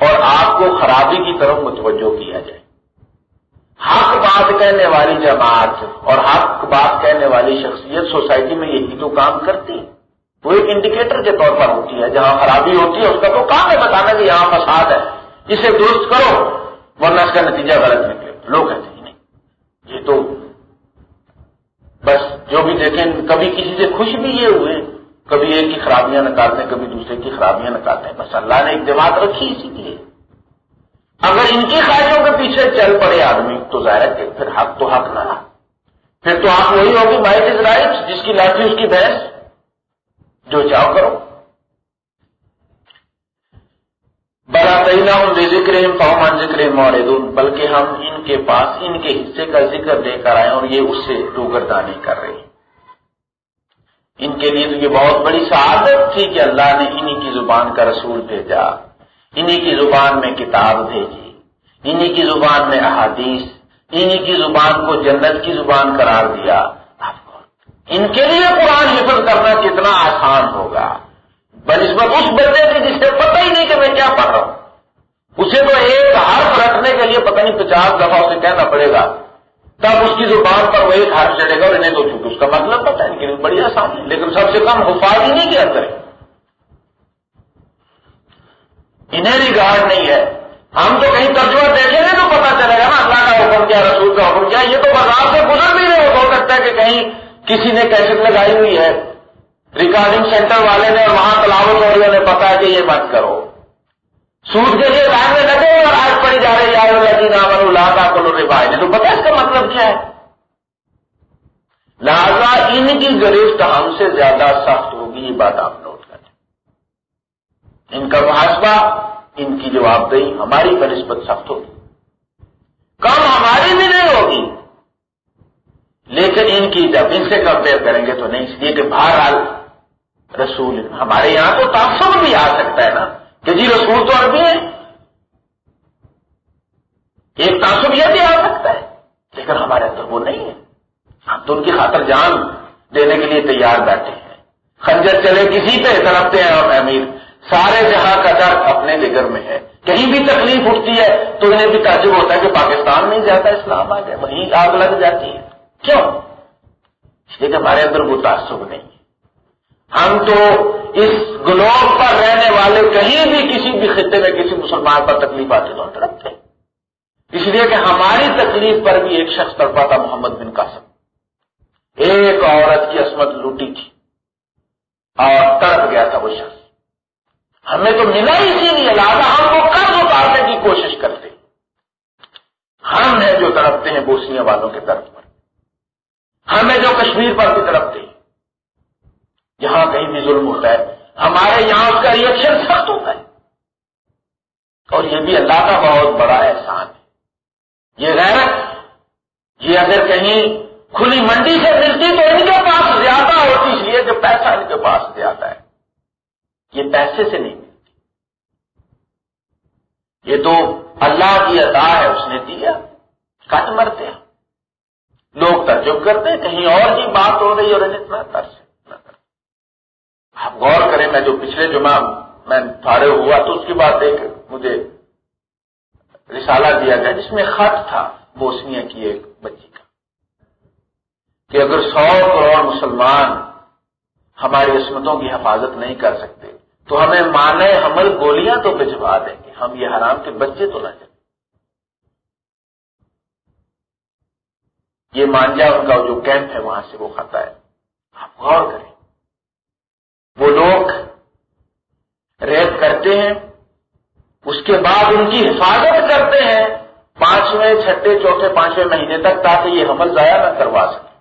اور آپ کو خرابی کی طرف متوجہ کیا جائے۔ حق بات کہنے والی جماعت اور حق بات کہنے والی شخصیت سوسائٹی میں یہی تو کام کرتی وہ ایک انڈیکیٹر کے طور پر ہوتی ہے۔ جہاں خرابی ہوتی ہے، اس کا تو کام ہے بتانا کہ یہاں فساد ہے۔ اسے درست کرو، ورنہ اس کا نتیجہ غلط نکلے۔ لوگ کہتے ہیں۔ یہ تو بس جو بھی دیکھیں، کبھی کسی سے خوش بھی یہ ہوئے، کبھی ایک کی خرابیاں نکالتے ہیں، کبھی دوسرے کی خرابیاں نکالتے ہیں۔ بس اللہ نے ایک جماعت رکھی اسی لیے۔ اگر ان کی خواہشوں کے پیچھے چل پڑے آدمی، تو ظاہر ہے پھر حق تو حق نہ رہا۔ پھر تو آپ وہی ہوگی مائٹ از رائٹ جس کی لاٹھی اس کی بحث۔ جو چاہو کرو۔ بلا تعینہ ذکر فومان ذکر بلکہ ہم ان کے پاس ان کے حصے کا ذکر دے کر آئے اور یہ اس سے روگردانی کر رہے ان کے لیے تو یہ بہت بڑی سعادت تھی کہ اللہ نے انہی کی زبان کا رسول بھیجا، انہی کی زبان میں کتاب بھیجی، انہی کی زبان میں احادیث، انہی کی زبان کو جنت کی زبان قرار دیا۔ ان کے لیے قرآن حفظ کرنا کتنا آسان ہوگا۔ بنسبت اس بندے سے جس سے پتہ ہی نہیں کہ میں کیا پڑھ رہا ہوں۔ اسے تو ایک حرف رکھنے کے لیے پتہ نہیں پچاس دفعہ اسے کہنا پڑے گا۔ تب اس کی زبان پر وہ ایک حرف چڑھے گا اور انہیں تو چونکہ اس کا مطلب پتا ہے لیکن بڑی آسان ہے، لیکن سب سے کم حفاظ ہی نہیں کے اندر انہیں ریگارڈ نہیں ہے۔ ہم تو کہیں ترجمہ دیکھیں گے تو پتا چلے گا نا اللہ کا حکم کیا، رسول کا حکم کیا۔ یہ تو بازار سے گزر بھی نہیں ہو سکتا ہے کہ کہیں کسی نے کیسٹ لگائی ہوئی ہے۔ ریکارڈنگ سینٹر والے نے اور وہاں تلاوت والیوں نے پتا کہ یہ مت کرو۔ سود کے لیے لائن میں لگے اور آج پڑی جا رہی ہے لگی نام اللہ کا کلو ربا تو پتا اس کا مطلب کیا ہے۔ لہذا ان کی گرفت ہم سے زیادہ سخت ہوگی، یہ بات آپ نوٹ کریں۔ ان کا محاسبہ، ان کی جواب دہی ہماری بنسبت سخت ہوگی۔ کم ہماری بھی نہیں ہوگی۔ لیکن ان کی جب ان سے کمپیئر کریں گے تو نہیں، اس لیے کہ بہرحال رسول ہمارے یہاں تو تعصب بھی آ سکتا ہے نا کہ جی رسول تو عربی ہے ایک تعصب یہ بھی آ سکتا ہے لیکن ہمارے اندر وہ نہیں ہے۔ ہم تو ان کی خاطر جان دینے کے لیے تیار بیٹھے ہیں۔ خنجر چلے کسی پہ طرفتے ہیں اور امیر۔ سارے جہاں کا درد اپنے جگر میں ہے۔ کہیں بھی تکلیف اٹھتی ہے تو انہیں بھی تعجب ہوتا ہے کہ پاکستان میں زیادہ اسلام آ جائے وہیں آگ لگ جاتی ہے۔ کیوں؟ اس لیے کہ ہمارے اندر وہ تعصب نہیں۔ ہم تو اس گلوب پر رہنے والے کہیں بھی کسی بھی خطے میں کسی مسلمان پر تکلیف آتی تو تڑپتے اس لیے کہ ہماری تکلیف پر بھی ایک شخص تڑپا تھا محمد بن قاسم۔ ایک عورت کی عصمت لوٹی تھی اور تڑپ گیا تھا وہ شخص۔ ہمیں تو ملا ہی اسی لیے، لہٰذا ہم کو قرض اتارنے کی کوشش کرتے ہم ہیں جو تڑپتے ہیں بوسیاں والوں کے طرف پر۔ ہمیں جو کشمیر پر بھی تڑپتے ہیں۔ جہاں کہیں بھی ظلم ہوتا ہے۔ ہمارے یہاں اس کا ریئیکشن سخت ہوتا ہے۔ اور یہ بھی اللہ کا بہت بڑا احسان ہے۔ یہ غیرت، یہ اگر کہیں کھلی منڈی سے ملتی تو ان کے پاس زیادہ ہوتی، اس لیے کہ پیسہ ان کے پاس زیادہ ہے۔ یہ پیسے سے نہیں ملتی۔ یہ تو اللہ کی عطا ہے، اس نے دیا۔ کٹ مرتے ہیں۔ لوگ ترجب کرتے ہیں، کہیں اور کی بات ہو رہی اور اتنا ترس۔ غور کریں، میں جو پچھلے جمعہ میں پھاڑے ہوا تو اس کے بعد ایک مجھے رسالہ دیا گیا جس میں خط تھا، بوسنیا کی ایک بچی کا، کہ اگر سو کروڑ مسلمان ہماری عصمتوں کی حفاظت نہیں کر سکتے، تو ہمیں مانے حمل گولیاں تو بھجوا دیں گے، ہم یہ حرام کے بچے تو نہ جائیں۔ یہ مانجا ان کا جو کیمپ ہے، وہاں سے وہ خطا ہے۔ آپ غور کریں۔ وہ لوگ ریپ کرتے ہیں، اس کے بعد ان کی حفاظت کرتے ہیں، پانچویں، چھٹے، چوتھے، پانچویں مہینے تک تاکہ یہ حمل ضائع نہ کروا سکے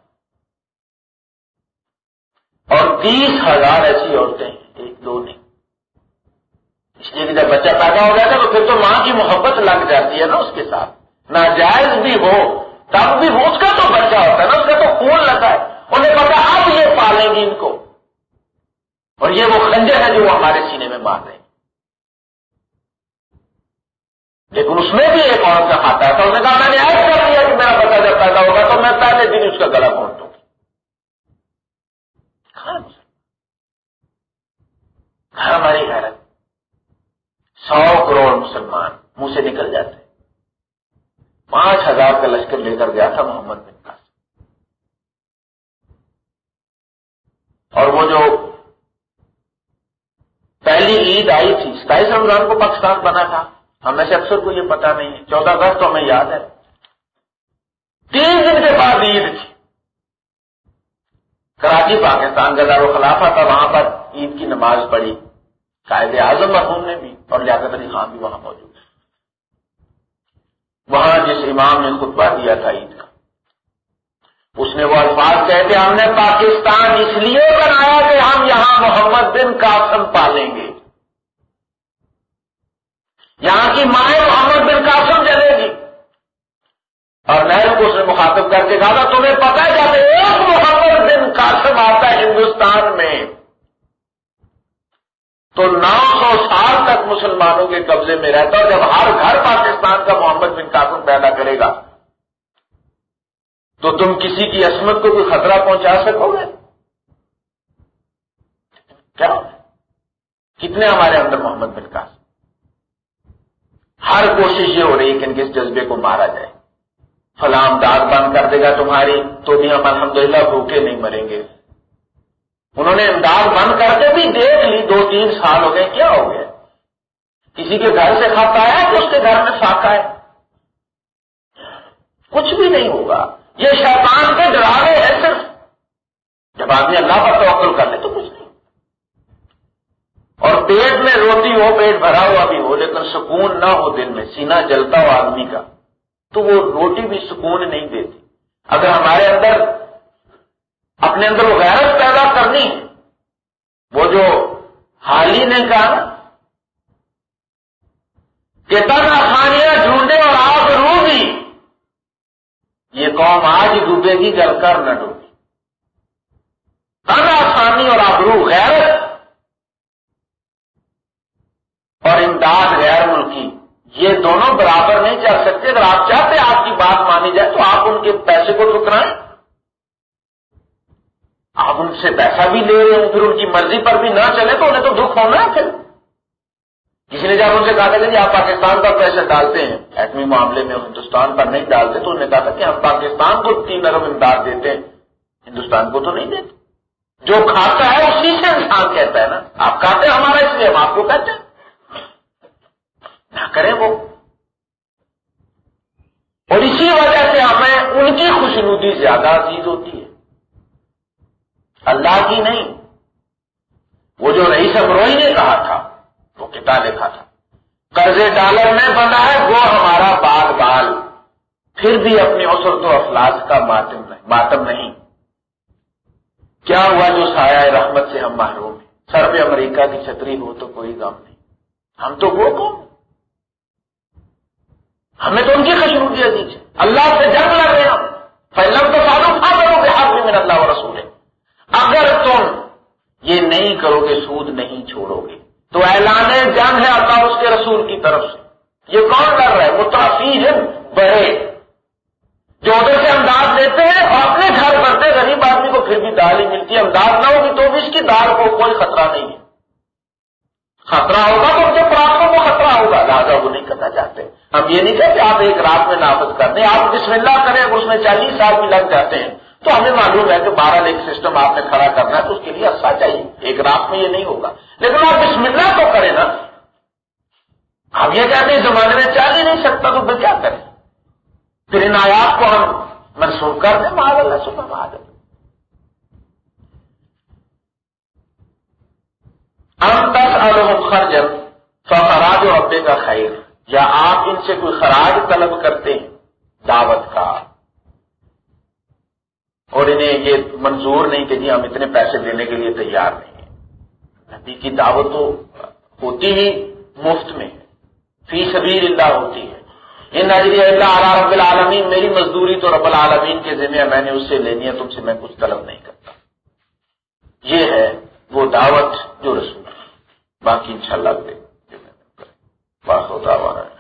اور تیس ہزار ایسی عورتیں ہیں، ایک، دو نہیں۔ اس لیے کہ جب بچہ پیدا ہو جاتا ہے تو پھر تو ماں کی محبت لگ جاتی ہے نا اس کے ساتھ۔ ناجائز بھی ہو تب بھی ہو، اس کا تو بچہ ہوتا ہے نا، اس کا تو خون لگا ہے۔ انہیں پتا اب یہ پالیں گی ان کو۔ اور یہ وہ خنجر ہے جو وہ ہمارے سینے میں مار رہے ہیں۔ لیکن اس میں بھی ایک عورت کا کھاتا ہے۔ تو نے کہا، میں نے ایسا کر دیا کہ میرا بچہ جب پیدا ہوگا تو میں پہلے دن اس کا گلا پہنچ دوں ہماری حیرت سو کروڑ مسلمان منہ سے نکل جاتے پانچ ہزار کا لشکر لے کر گیا تھا محمد بن کا اور وہ جو پہلی عید آئی تھی۔ ستائیس رمضان کو پاکستان بنا تھا۔ ہمیں سے اکثر کو یہ پتا نہیں ہے۔ چودہ اگست تو ہمیں یاد ہے۔ تین دن کے بعد عید تھی۔ کراچی، پاکستان کا دار و خلافہ تھا۔ وہاں پر عید کی نماز پڑھی۔ قائد اعظم مرحوم نے بھی اور لیاقت علی خان بھی وہاں موجود وہاں جس امام نے خطبہ دیا تھا عید کا۔ اس نے وہ الفاظ کہتے ہم نے پاکستان اس لیے بنایا کہ ہم یہاں محمد بن قاسم پالیں گے۔ یہاں کی مائیں محمد بن قاسم چلے گی۔ اور نہرو کو اس نے مخاطب کر کے کہا تھا، تمہیں پتا ہے جب ایک محمد بن قاسم آتا ہے ہندوستان تو نو سو سال تک مسلمانوں کے قبضے میں رہتا اور جب ہر گھر پاکستان کا محمد بن قاسم پیدا کرے گا تو تم کسی کی عصمت کو کوئی خطرہ پہنچا سکو گے؟ کیا کتنے ہمارے اندر محمد بن قاسم ہر کوشش یہ ہو رہی ہے کہ ان کے اس جذبے کو مارا جائے۔ فلام داغ بند کر دے گا تمہاری، تو بھی ہم الحمدللہ بھوکے نہیں مریں گے۔ انہوں نے امداد بند کر کے بھی دیکھ لی، دو تین سال ہو گئے، کیا ہو گیا؟ کسی کے گھر سے کھاتا ہے تو اس کے گھر میں فاقا ہے؟ کچھ بھی نہیں ہوگا۔ یہ شیطان کے ڈراوے ہیں صرف۔ جب آدمی اللہ پر توقل کر لے تو کچھ نہیں۔ اور پیٹ میں روٹی ہو، پیٹ بھرا ہوا بھی ہو، لیکن سکون نہ ہو دل میں، سینہ جلتا ہو آدمی کا، تو وہ روٹی بھی سکون نہیں دیتی۔ اگر ہمارے اندر اپنے اندر وہ غیرت پیدا کرنی، وہ جو حالی نے کہا کہ تن آسانیاں ڈھونڈے اور آپ رو بھی یہ قوم آج ڈوبے گی جل کر نہ ڈوبی۔ تن آسانی اور آبرو غیرت اور امداد غیر ملکی، یہ دونوں برابر نہیں چل سکتے۔ اگر آپ چاہتے آپ کی بات مانی جائے، تو آپ ان کے پیسے کو ٹکرائیں آپ ان سے پیسہ بھی لے رہے ہیں پھر ان کی مرضی پر بھی نہ چلے تو انہیں تو دکھ ہونا ہے پھر۔ کسی نے جب ان سے کہا تھا کہ جی، آپ پاکستان کا پیسہ ڈالتے ہیں۔ ایٹمی معاملے میں ہندوستان پر نہیں ڈالتے، تو انہوں نے کہا تھا کہ ہم پاکستان کو تین ارب امداد دیتے ہیں۔ ہندوستان کو تو نہیں دیتے۔ جو کھاتا ہے، اسی سے انسان کہتا ہے نا۔ آپ کھاتے ہیں ہمارا، اس لیے ہم آپ کو کہتے ہیں۔ نہ کریں وہ۔ اور اسی وجہ سے ہمیں ان کی خوشنودی زیادہ عزیز ہوتی ہے۔ اللہ کی نہیں۔ وہ جو رئیس امروئی نے کہا تھا وہ لکھا تھا۔ قرض ڈالر میں بنا ہے، وہ ہمارا بال بال۔ پھر بھی اپنے اوسر تو افلاس کا ماتم نہیں ماتم نہیں۔ کیا ہوا جو سایہ رحمت سے ہم محروم ہیں؟ سر پہ امریکہ کی چھتری ہو تو کوئی غم نہیں۔ ہم تو وہ کون ہمیں تو ان کی خوشبو دیا دیجیے اللہ سے جنگ لگ رہے ہم۔ فیلم تو سالوں کھا کرو گے ہاتھ میں میرا اللہ و رسول ہے اگر تم یہ نہیں کرو گے، سود نہیں چھوڑو گے۔ تو اعلان جنگ ہے اللہ اس کے رسول کی طرف سے۔ یہ کون کر رہا ہے؟ وہ ہے بڑے جو ادھر سے امداد دیتے ہیں اور اپنے گھر کرتے غریب آدمی کو پھر بھی دال ہی ملتی ہے۔ امداد نہ ہوگی تو بھی اس کی دال کو کوئی خطرہ نہیں ہے۔ خطرہ ہوگا تو ان کے کو خطرہ ہوگا۔ لہٰذا وہ نہیں کرنا چاہتے۔ ہم یہ نہیں کہتے آپ ایک رات میں نافذ کر دیں، آپ بسم اللہ کریں، اس میں چالیس سال بھی لگ جاتے ہیں۔ تو ہمیں معلوم ہے کہ بارہ لیک سسٹم آپ نے کھڑا کرنا ہے، تو اس کے لیے اچھا چاہیے۔ ایک رات میں یہ نہیں ہوگا۔ لیکن آپ بسم اللہ تو کریں نا۔ ہم یہ کہتے ہیں زمانے میں چل ہی نہیں سکتا، تو پھر کیا کریں؟ پھر ان آیات کو ہم منسوخ کر دیں مہاج اللہ صبح مہاج ہم دس خرجن فراج و ابے کا خیر۔ یا آپ ان سے کوئی خراج طلب کرتے ہیں؟ دعوت کا۔ اور انہیں یہ منظور نہیں کہ جی ہم اتنے پیسے دینے کے لیے تیار نہیں ہیں۔ نبی کی دعوت تو ہوتی ہی مفت میں، فی سبیر اللہ ہوتی ہے۔ ان نظری اللہ علیہ رب العالمین، میری مزدوری تو رب العالمین کے ذمہ میں نے اس سے لینی ہے، تم سے میں کچھ طلب نہیں کرتا۔ یہ ہے وہ دعوت جو رسول باقی انشاءاللہ شاء اللہ